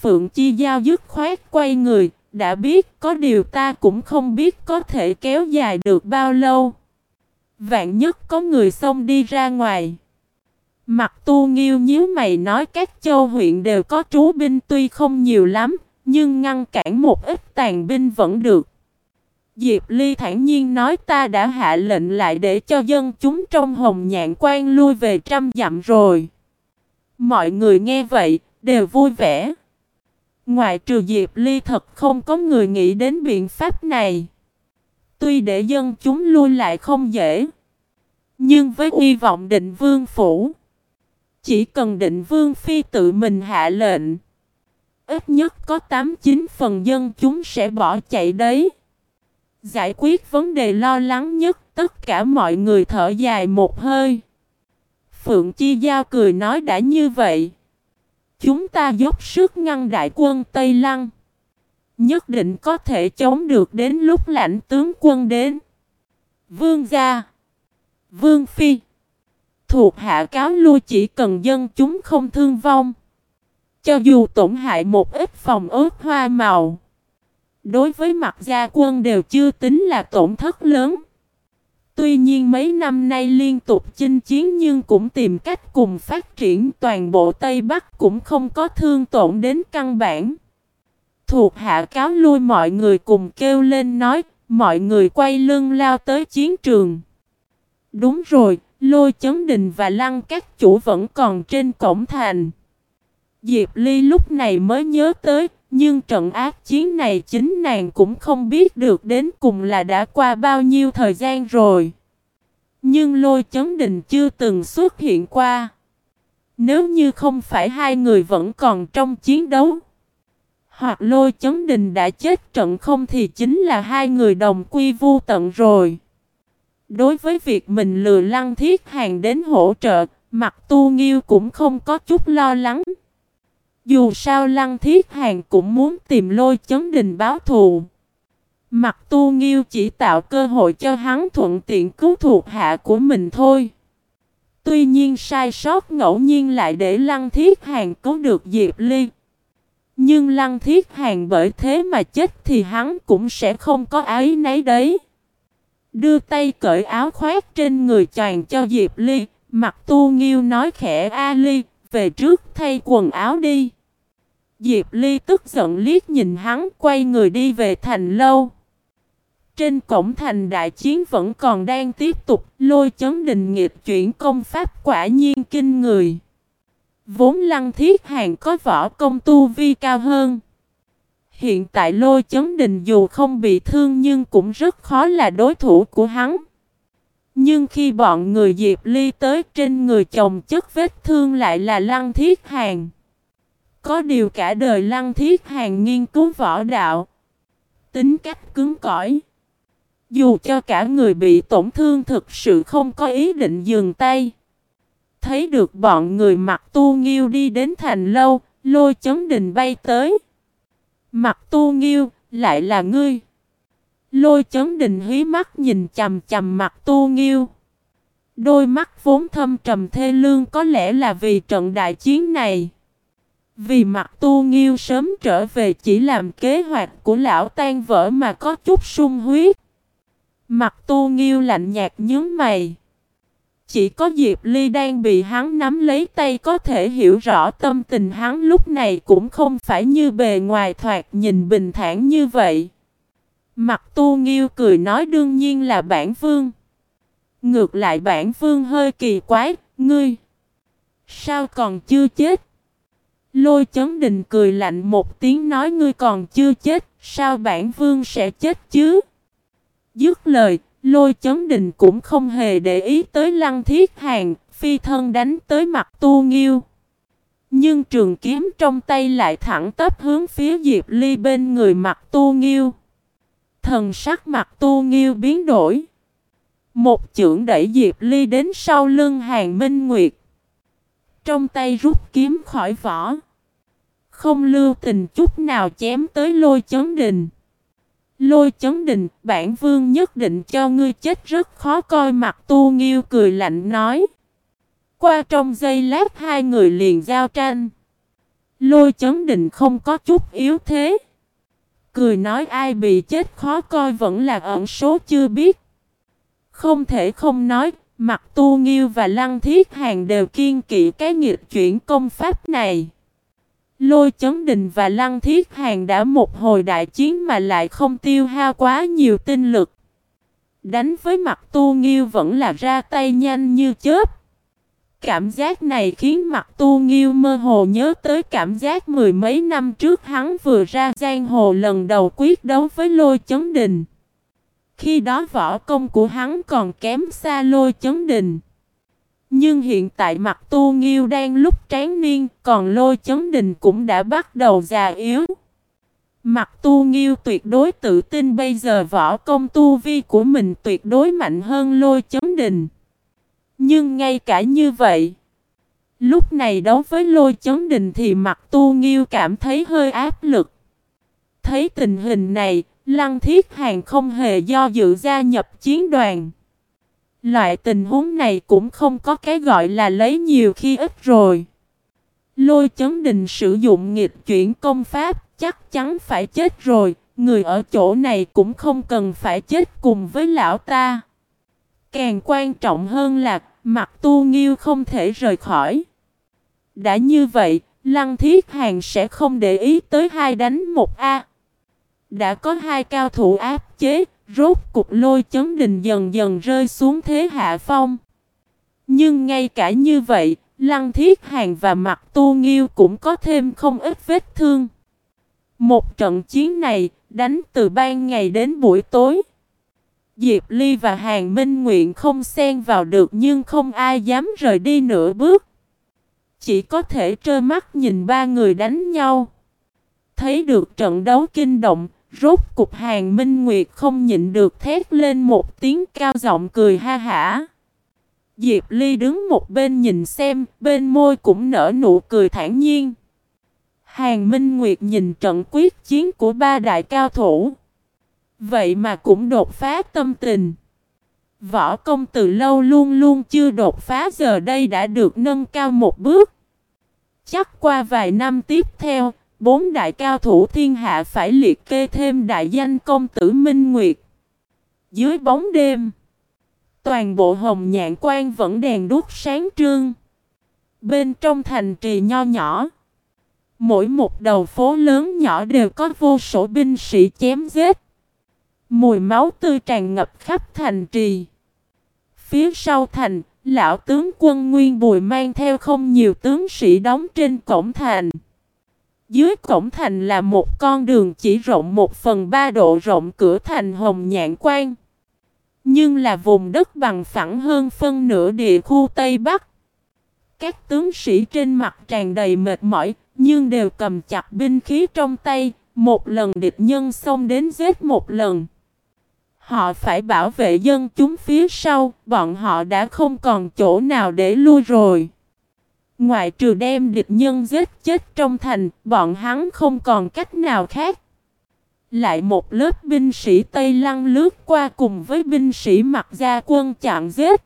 Phượng Chi Giao dứt khoát quay người, đã biết có điều ta cũng không biết có thể kéo dài được bao lâu. Vạn nhất có người xông đi ra ngoài. Mặt tu nghiêu nhíu mày nói các châu huyện đều có trú binh tuy không nhiều lắm, nhưng ngăn cản một ít tàn binh vẫn được. Diệp Ly thản nhiên nói ta đã hạ lệnh lại để cho dân chúng trong hồng nhạn quan lui về trăm dặm rồi. Mọi người nghe vậy, đều vui vẻ. Ngoài trừ Diệp Ly thật không có người nghĩ đến biện pháp này. Tuy để dân chúng lui lại không dễ. Nhưng với hy vọng định vương phủ. Chỉ cần định vương phi tự mình hạ lệnh. Ít nhất có 8-9 phần dân chúng sẽ bỏ chạy đấy. Giải quyết vấn đề lo lắng nhất, tất cả mọi người thở dài một hơi. Phượng Chi Giao cười nói đã như vậy. Chúng ta dốc sức ngăn đại quân Tây Lăng. Nhất định có thể chống được đến lúc lãnh tướng quân đến. Vương gia. Vương Phi. Thuộc hạ cáo lui chỉ cần dân chúng không thương vong. Cho dù tổn hại một ít phòng ớt hoa màu. Đối với mặt gia quân đều chưa tính là tổn thất lớn. Tuy nhiên mấy năm nay liên tục chinh chiến nhưng cũng tìm cách cùng phát triển toàn bộ Tây Bắc cũng không có thương tổn đến căn bản. Thuộc hạ cáo lui mọi người cùng kêu lên nói, mọi người quay lưng lao tới chiến trường. Đúng rồi, lôi chấn đình và lăng các chủ vẫn còn trên cổng thành. Diệp Ly lúc này mới nhớ tới, nhưng trận ác chiến này chính nàng cũng không biết được đến cùng là đã qua bao nhiêu thời gian rồi. Nhưng lôi chấn đình chưa từng xuất hiện qua. Nếu như không phải hai người vẫn còn trong chiến đấu. Hoặc lôi chấn đình đã chết trận không thì chính là hai người đồng quy vu tận rồi. Đối với việc mình lừa lăng thiết hàng đến hỗ trợ, mặt tu nghiêu cũng không có chút lo lắng. Dù sao Lăng Thiết Hàng cũng muốn tìm lôi chấn đình báo thù. Mặt tu nghiêu chỉ tạo cơ hội cho hắn thuận tiện cứu thuộc hạ của mình thôi. Tuy nhiên sai sót ngẫu nhiên lại để Lăng Thiết Hàng cứu được Diệp Ly. Nhưng Lăng Thiết Hàng bởi thế mà chết thì hắn cũng sẽ không có ái nấy đấy. Đưa tay cởi áo khoác trên người chàng cho Diệp Ly, mặt tu nghiêu nói khẽ A Ly, về trước, thay quần áo đi. Diệp Ly tức giận liếc nhìn hắn, quay người đi về thành lâu. Trên cổng thành đại chiến vẫn còn đang tiếp tục, lôi chấn đình nghiệp chuyển công pháp quả nhiên kinh người. Vốn lăng thiết hàng có võ công tu vi cao hơn. Hiện tại lôi chấn đình dù không bị thương nhưng cũng rất khó là đối thủ của hắn. Nhưng khi bọn người Diệp Ly tới trên người chồng chất vết thương lại là lăng thiết hàng. Có điều cả đời lăng thiết hàng nghiên cứu võ đạo. Tính cách cứng cỏi. Dù cho cả người bị tổn thương thực sự không có ý định dừng tay. Thấy được bọn người mặc tu nghiêu đi đến thành lâu, lôi chấn đình bay tới. Mặc tu nghiêu, lại là ngươi. Lôi chấn đình hí mắt nhìn chầm chầm mặt tu nghiêu. Đôi mắt vốn thâm trầm thê lương có lẽ là vì trận đại chiến này. Vì mặt tu nghiêu sớm trở về chỉ làm kế hoạch của lão tan vỡ mà có chút sung huyết. Mặt tu nghiêu lạnh nhạt nhướng mày. Chỉ có Diệp Ly đang bị hắn nắm lấy tay có thể hiểu rõ tâm tình hắn lúc này cũng không phải như bề ngoài thoạt nhìn bình thản như vậy. Mặt tu nghiêu cười nói đương nhiên là bản vương. Ngược lại bản vương hơi kỳ quái, ngươi. Sao còn chưa chết? Lôi chấn đình cười lạnh một tiếng nói ngươi còn chưa chết, sao bản vương sẽ chết chứ? Dứt lời, lôi chấn đình cũng không hề để ý tới lăng thiết hàng, phi thân đánh tới mặt tu nghiêu. Nhưng trường kiếm trong tay lại thẳng tắp hướng phía Diệp Ly bên người mặt tu nghiêu. Thần sắc mặt tu nghiêu biến đổi. Một chưởng đẩy Diệp Ly đến sau lưng hàng minh nguyệt. Trong tay rút kiếm khỏi vỏ. Không lưu tình chút nào chém tới lôi chấn đình. Lôi chấn đình, bản vương nhất định cho ngươi chết rất khó coi mặt tu nghiêu cười lạnh nói. Qua trong giây lát hai người liền giao tranh. Lôi chấn đình không có chút yếu thế. Cười nói ai bị chết khó coi vẫn là ẩn số chưa biết. Không thể không nói, mặt tu nghiêu và lăng thiết hàng đều kiên kỵ cái nghiệp chuyển công pháp này. Lôi chấn đình và lăng thiết hàng đã một hồi đại chiến mà lại không tiêu hao quá nhiều tinh lực. Đánh với mặt tu nghiêu vẫn là ra tay nhanh như chớp. Cảm giác này khiến mặt tu nghiêu mơ hồ nhớ tới cảm giác mười mấy năm trước hắn vừa ra giang hồ lần đầu quyết đấu với lôi chấn đình. Khi đó võ công của hắn còn kém xa lôi chấn đình. Nhưng hiện tại mặt tu nghiêu đang lúc tráng niên, còn lôi chấn đình cũng đã bắt đầu già yếu. Mặt tu nghiêu tuyệt đối tự tin bây giờ võ công tu vi của mình tuyệt đối mạnh hơn lôi chấn đình. Nhưng ngay cả như vậy, lúc này đấu với lôi chấn đình thì mặt tu nghiêu cảm thấy hơi áp lực. Thấy tình hình này, Lăng Thiết Hàng không hề do dự gia nhập chiến đoàn. Loại tình huống này cũng không có cái gọi là lấy nhiều khi ít rồi. Lôi chấn đình sử dụng nghịch chuyển công pháp chắc chắn phải chết rồi. Người ở chỗ này cũng không cần phải chết cùng với lão ta. Càng quan trọng hơn là mặt tu nghiêu không thể rời khỏi. Đã như vậy, Lăng Thiết Hàng sẽ không để ý tới hai đánh một A. Đã có hai cao thủ áp chế, Rốt cục lôi chấn đình dần dần rơi xuống thế hạ phong. Nhưng ngay cả như vậy, Lăng Thiết Hàng và Mặt Tu Nghiêu cũng có thêm không ít vết thương. Một trận chiến này, đánh từ ban ngày đến buổi tối. Diệp Ly và Hàng Minh Nguyện không xen vào được nhưng không ai dám rời đi nửa bước. Chỉ có thể trơ mắt nhìn ba người đánh nhau. Thấy được trận đấu kinh động, Rốt cục hàng Minh Nguyệt không nhịn được thét lên một tiếng cao giọng cười ha hả. Diệp Ly đứng một bên nhìn xem, bên môi cũng nở nụ cười thản nhiên. Hàng Minh Nguyệt nhìn trận quyết chiến của ba đại cao thủ. Vậy mà cũng đột phá tâm tình. Võ công từ lâu luôn luôn chưa đột phá giờ đây đã được nâng cao một bước. Chắc qua vài năm tiếp theo, Bốn đại cao thủ thiên hạ phải liệt kê thêm đại danh công tử Minh Nguyệt. Dưới bóng đêm, toàn bộ hồng nhạn quan vẫn đèn đuốc sáng trương. Bên trong thành trì nho nhỏ, Mỗi một đầu phố lớn nhỏ đều có vô số binh sĩ chém giết. Mùi máu tươi tràn ngập khắp thành trì. Phía sau thành, lão tướng quân Nguyên Bùi mang theo không nhiều tướng sĩ đóng trên cổng thành. Dưới cổng thành là một con đường chỉ rộng một phần ba độ rộng cửa thành hồng nhạn quan. Nhưng là vùng đất bằng phẳng hơn phân nửa địa khu Tây Bắc. Các tướng sĩ trên mặt tràn đầy mệt mỏi, nhưng đều cầm chặt binh khí trong tay, một lần địch nhân xông đến giết một lần. Họ phải bảo vệ dân chúng phía sau, bọn họ đã không còn chỗ nào để lui rồi. Ngoại trừ đem địch nhân giết chết trong thành, bọn hắn không còn cách nào khác. Lại một lớp binh sĩ Tây Lăng lướt qua cùng với binh sĩ mặc gia quân chặn giết.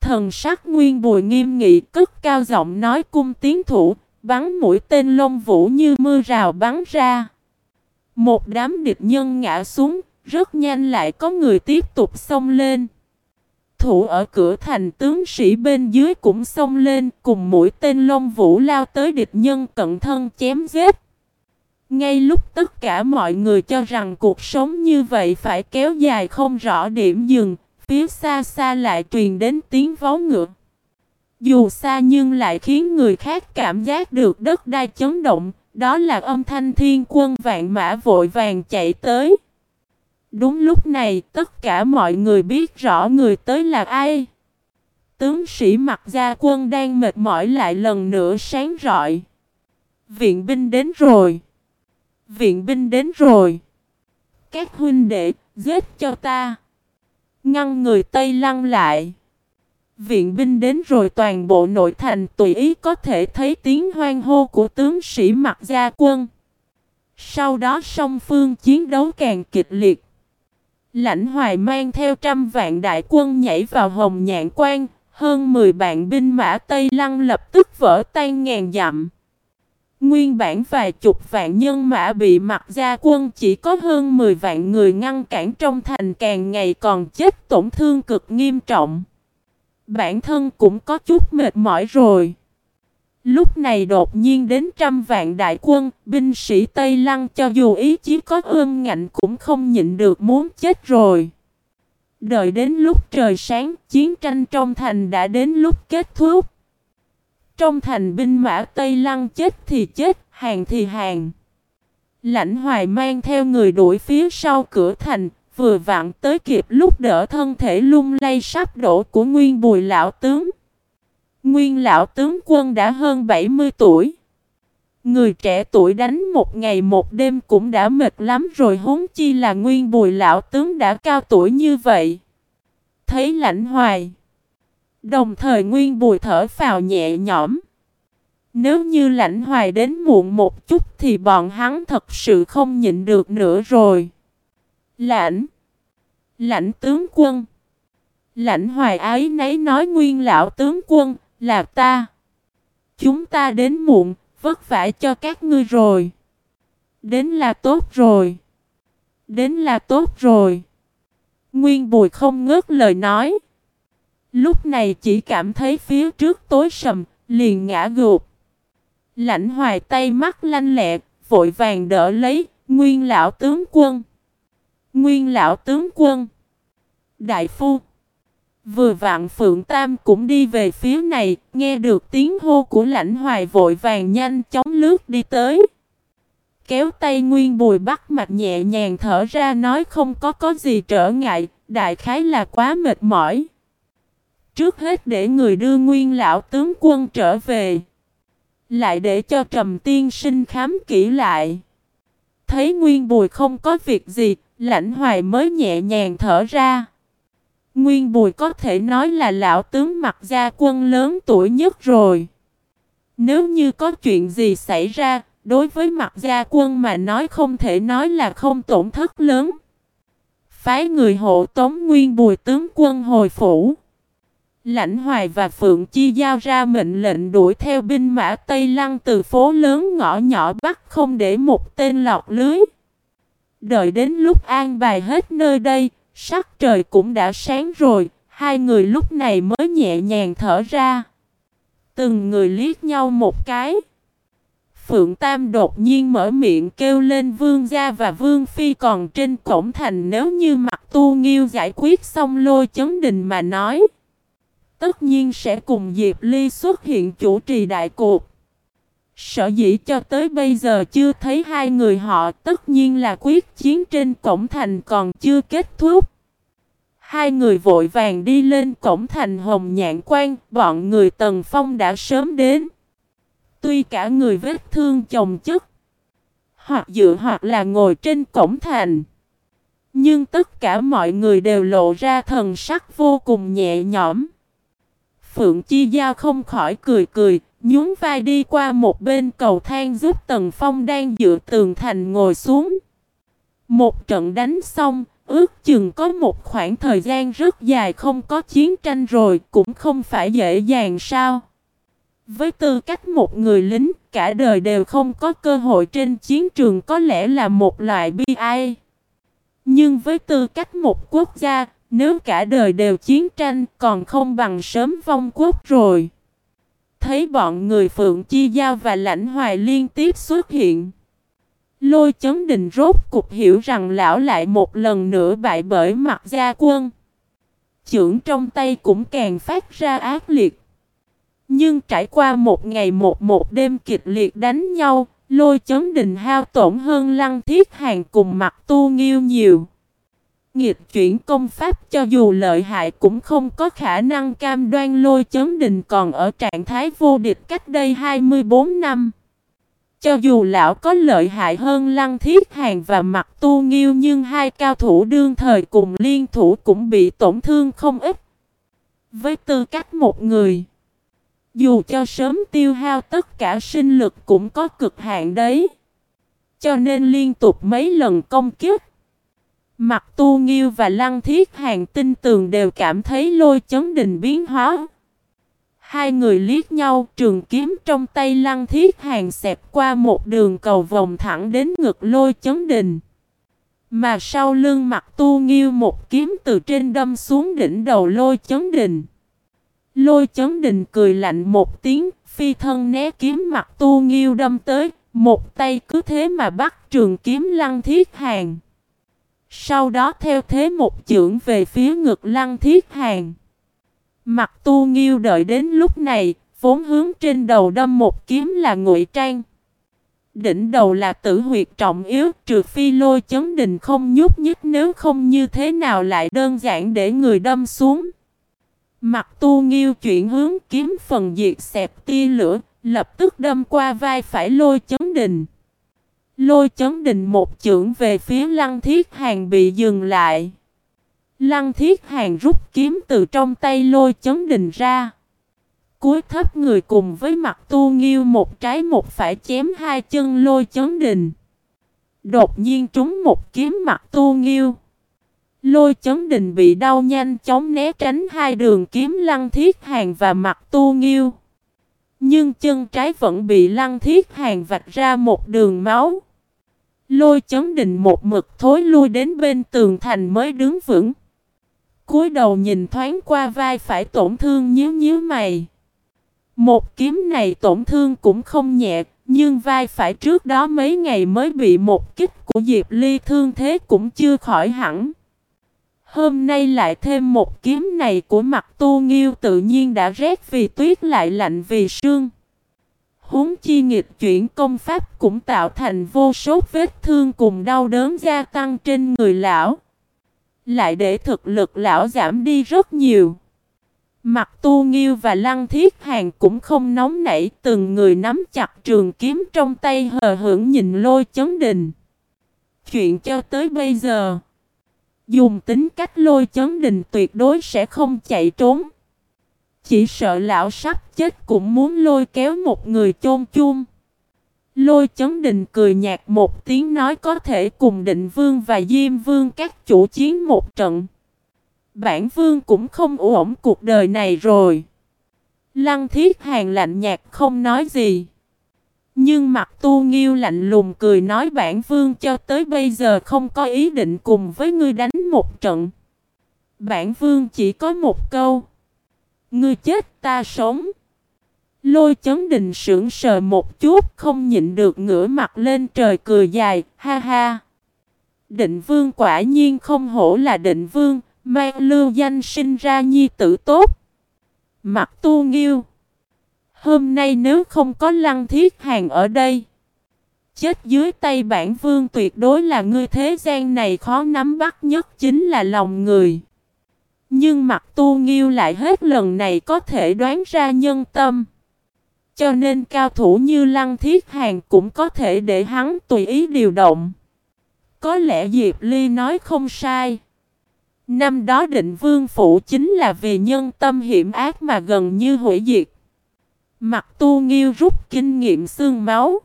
Thần sắc nguyên bùi nghiêm nghị cất cao giọng nói cung tiến thủ, bắn mũi tên lông vũ như mưa rào bắn ra. Một đám địch nhân ngã xuống, rất nhanh lại có người tiếp tục xông lên. Thủ ở cửa thành tướng sĩ bên dưới cũng xông lên cùng mũi tên lông vũ lao tới địch nhân cận thân chém giết. Ngay lúc tất cả mọi người cho rằng cuộc sống như vậy phải kéo dài không rõ điểm dừng, phía xa xa lại truyền đến tiếng vó ngựa. Dù xa nhưng lại khiến người khác cảm giác được đất đai chấn động, đó là âm thanh thiên quân vạn mã vội vàng chạy tới. Đúng lúc này, tất cả mọi người biết rõ người tới là ai. Tướng sĩ mặc gia quân đang mệt mỏi lại lần nữa sáng rọi. Viện binh đến rồi. Viện binh đến rồi. Các huynh đệ, giết cho ta. Ngăn người Tây lăng lại. Viện binh đến rồi toàn bộ nội thành tùy ý có thể thấy tiếng hoang hô của tướng sĩ mặc gia quân. Sau đó song phương chiến đấu càng kịch liệt. Lãnh hoài mang theo trăm vạn đại quân nhảy vào hồng nhạn quan, hơn 10 bạn binh mã Tây Lăng lập tức vỡ tan ngàn dặm. Nguyên bản vài chục vạn nhân mã bị mặc gia quân chỉ có hơn 10 vạn người ngăn cản trong thành càng ngày còn chết tổn thương cực nghiêm trọng. Bản thân cũng có chút mệt mỏi rồi. Lúc này đột nhiên đến trăm vạn đại quân, binh sĩ Tây Lăng cho dù ý chí có ương ngạnh cũng không nhịn được muốn chết rồi. Đợi đến lúc trời sáng, chiến tranh trong thành đã đến lúc kết thúc. Trong thành binh mã Tây Lăng chết thì chết, hàng thì hàng. Lãnh hoài mang theo người đuổi phía sau cửa thành, vừa vặn tới kịp lúc đỡ thân thể lung lay sắp đổ của nguyên bùi lão tướng. Nguyên lão tướng quân đã hơn 70 tuổi. Người trẻ tuổi đánh một ngày một đêm cũng đã mệt lắm rồi huống chi là nguyên bùi lão tướng đã cao tuổi như vậy. Thấy lãnh hoài. Đồng thời nguyên bùi thở phào nhẹ nhõm. Nếu như lãnh hoài đến muộn một chút thì bọn hắn thật sự không nhịn được nữa rồi. Lãnh. Lãnh tướng quân. Lãnh hoài ái nấy nói nguyên lão tướng quân, là ta. Chúng ta đến muộn, vất vả cho các ngươi rồi. Đến là tốt rồi. Đến là tốt rồi. Nguyên bùi không ngớt lời nói. Lúc này chỉ cảm thấy phía trước tối sầm, liền ngã gục. Lãnh hoài tay mắt lanh lẹ, vội vàng đỡ lấy, nguyên lão tướng quân. Nguyên lão tướng quân. Đại phu. Vừa vạn Phượng Tam cũng đi về phía này, nghe được tiếng hô của lãnh hoài vội vàng nhanh chóng lướt đi tới. Kéo tay Nguyên Bùi bắt mặt nhẹ nhàng thở ra nói không có có gì trở ngại, đại khái là quá mệt mỏi. Trước hết để người đưa Nguyên lão tướng quân trở về. Lại để cho Trầm Tiên sinh khám kỹ lại. Thấy Nguyên Bùi không có việc gì, lãnh hoài mới nhẹ nhàng thở ra. Nguyên Bùi có thể nói là lão tướng mặc gia quân lớn tuổi nhất rồi. Nếu như có chuyện gì xảy ra, đối với mặt gia quân mà nói không thể nói là không tổn thất lớn. Phái người hộ tống Nguyên Bùi tướng quân hồi phủ. Lãnh Hoài và Phượng Chi giao ra mệnh lệnh đuổi theo binh mã Tây Lăng từ phố lớn ngõ nhỏ bắt không để một tên lọt lưới. Đợi đến lúc an bài hết nơi đây, Sắc trời cũng đã sáng rồi, hai người lúc này mới nhẹ nhàng thở ra. Từng người liếc nhau một cái. Phượng Tam đột nhiên mở miệng kêu lên Vương Gia và Vương Phi còn trên cổng thành nếu như mặt tu nghiêu giải quyết xong lôi chấn đình mà nói. Tất nhiên sẽ cùng Diệp Ly xuất hiện chủ trì đại cuộc. Sở dĩ cho tới bây giờ chưa thấy hai người họ tất nhiên là quyết chiến trên cổng thành còn chưa kết thúc. Hai người vội vàng đi lên cổng thành hồng nhạn quan, bọn người Tần Phong đã sớm đến. Tuy cả người vết thương chồng chất, hoặc dựa hoặc là ngồi trên cổng thành. Nhưng tất cả mọi người đều lộ ra thần sắc vô cùng nhẹ nhõm. Phượng Chi Giao không khỏi cười cười, nhún vai đi qua một bên cầu thang giúp Tần Phong đang dựa tường thành ngồi xuống. Một trận đánh xong, ước chừng có một khoảng thời gian rất dài không có chiến tranh rồi, cũng không phải dễ dàng sao. Với tư cách một người lính, cả đời đều không có cơ hội trên chiến trường có lẽ là một loại bi ai. Nhưng với tư cách một quốc gia, nếu cả đời đều chiến tranh còn không bằng sớm vong quốc rồi. Thấy bọn người Phượng Chi Giao và Lãnh Hoài liên tiếp xuất hiện. Lôi chấn đình rốt cục hiểu rằng lão lại một lần nữa bại bởi mặt gia quân. Chưởng trong tay cũng càng phát ra ác liệt. Nhưng trải qua một ngày một một đêm kịch liệt đánh nhau, lôi chấn đình hao tổn hơn lăng thiết hàng cùng mặt tu nghiêu nhiều. Nghiệt chuyển công pháp cho dù lợi hại cũng không có khả năng cam đoan lôi chấn đình còn ở trạng thái vô địch cách đây 24 năm. Cho dù lão có lợi hại hơn lăng thiết hàng và mặt tu nghiêu nhưng hai cao thủ đương thời cùng liên thủ cũng bị tổn thương không ít. Với tư cách một người, dù cho sớm tiêu hao tất cả sinh lực cũng có cực hạn đấy. Cho nên liên tục mấy lần công kiếp. Mặt tu nghiêu và lăng thiết hàng tinh tường đều cảm thấy lôi chấn đình biến hóa. Hai người liếc nhau trường kiếm trong tay lăng thiết hàng xẹp qua một đường cầu vòng thẳng đến ngực lôi chấn đình. Mà sau lưng mặt tu nghiêu một kiếm từ trên đâm xuống đỉnh đầu lôi chấn đình. Lôi chấn đình cười lạnh một tiếng, phi thân né kiếm mặt tu nghiêu đâm tới, một tay cứ thế mà bắt trường kiếm lăng thiết hàng. Sau đó theo thế một chưởng về phía ngực lăng thiết hàng. Mặt tu nghiêu đợi đến lúc này, vốn hướng trên đầu đâm một kiếm là ngụy trang. Đỉnh đầu là tử huyệt trọng yếu, trừ phi lôi chấn đình không nhúc nhích nếu không như thế nào lại đơn giản để người đâm xuống. Mặt tu nghiêu chuyển hướng kiếm phần diệt xẹp tia lửa, lập tức đâm qua vai phải lôi chấn đình. Lôi chấn đình một chưởng về phía lăng thiết hàng bị dừng lại. Lăng thiết hàng rút kiếm từ trong tay lôi chấn đình ra. Cúi thấp người cùng với mặt tu nghiêu một trái một phải chém hai chân lôi chấn đình. Đột nhiên trúng một kiếm mặt tu nghiêu. Lôi chấn đình bị đau nhanh chóng né tránh hai đường kiếm lăng thiết hàng và mặt tu nghiêu. Nhưng chân trái vẫn bị lăng thiết hàng vạch ra một đường máu. Lôi chấn định một mực thối lui đến bên tường thành mới đứng vững. cúi đầu nhìn thoáng qua vai phải tổn thương nhíu nhíu mày. Một kiếm này tổn thương cũng không nhẹ, nhưng vai phải trước đó mấy ngày mới bị một kích của Diệp Ly thương thế cũng chưa khỏi hẳn. Hôm nay lại thêm một kiếm này của mặt tu nghiêu tự nhiên đã rét vì tuyết lại lạnh vì sương. Huống chi nghịch chuyển công pháp cũng tạo thành vô số vết thương cùng đau đớn gia tăng trên người lão. Lại để thực lực lão giảm đi rất nhiều. Mặt tu nghiêu và lăng thiết hàng cũng không nóng nảy, từng người nắm chặt trường kiếm trong tay hờ hững nhìn lôi chấn đình. Chuyện cho tới bây giờ. Dùng tính cách lôi chấn đình tuyệt đối sẽ không chạy trốn. Chỉ sợ lão sắp chết cũng muốn lôi kéo một người chôn chung. Lôi chấn đình cười nhạt một tiếng nói có thể cùng định vương và diêm vương các chủ chiến một trận. Bản vương cũng không ổn cuộc đời này rồi. Lăng thiết hàng lạnh nhạt không nói gì. Nhưng mặt tu nghiêu lạnh lùng cười nói bản vương cho tới bây giờ không có ý định cùng với ngươi đánh một trận. Bản vương chỉ có một câu. Ngươi chết ta sống. Lôi chấn đình sững sờ một chút không nhịn được ngửa mặt lên trời cười dài, ha ha. Định vương quả nhiên không hổ là định vương, mang lưu danh sinh ra nhi tử tốt. Mặt tu nghiêu. Hôm nay nếu không có lăng thiết hàng ở đây. Chết dưới tay bản vương tuyệt đối là ngươi thế gian này khó nắm bắt nhất chính là lòng người. Nhưng mặt tu nghiêu lại hết lần này có thể đoán ra nhân tâm. Cho nên cao thủ như Lăng Thiết Hàng cũng có thể để hắn tùy ý điều động. Có lẽ Diệp Ly nói không sai. Năm đó định vương phủ chính là vì nhân tâm hiểm ác mà gần như hủy diệt. Mặt tu nghiêu rút kinh nghiệm xương máu.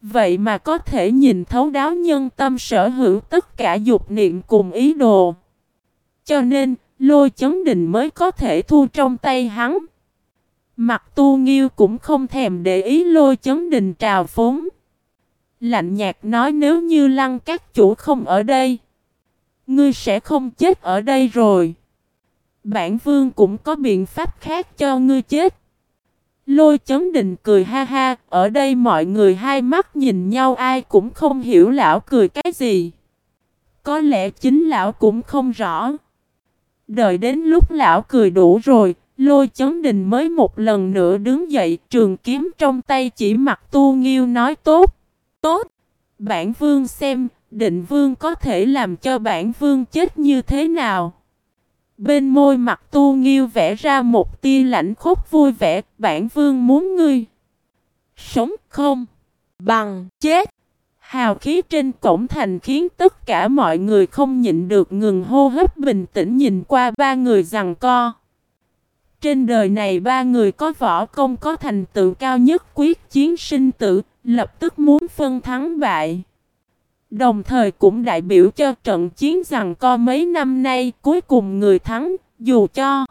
Vậy mà có thể nhìn thấu đáo nhân tâm sở hữu tất cả dục niệm cùng ý đồ. Cho nên, lôi chấn đình mới có thể thu trong tay hắn. Mặt tu nghiêu cũng không thèm để ý lôi chấn đình trào phúng. Lạnh nhạt nói nếu như lăng các chủ không ở đây. Ngươi sẽ không chết ở đây rồi. Bản vương cũng có biện pháp khác cho ngươi chết. Lôi chấn đình cười ha ha, ở đây mọi người hai mắt nhìn nhau ai cũng không hiểu lão cười cái gì. Có lẽ chính lão cũng không rõ. Đợi đến lúc lão cười đủ rồi, lôi chấn đình mới một lần nữa đứng dậy trường kiếm trong tay chỉ mặt tu nghiêu nói tốt. Tốt! Bản vương xem, định vương có thể làm cho bản vương chết như thế nào? Bên môi mặt tu nghiêu vẽ ra một tia lạnh khốc vui vẻ, bản vương muốn ngươi. Sống không? Bằng chết! Hào khí trên cổng thành khiến tất cả mọi người không nhịn được ngừng hô hấp bình tĩnh nhìn qua ba người rằng co. Trên đời này ba người có võ công có thành tựu cao nhất quyết chiến sinh tử, lập tức muốn phân thắng bại. Đồng thời cũng đại biểu cho trận chiến rằng co mấy năm nay cuối cùng người thắng, dù cho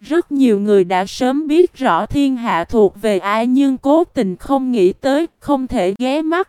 rất nhiều người đã sớm biết rõ thiên hạ thuộc về ai nhưng cố tình không nghĩ tới, không thể ghé mắt.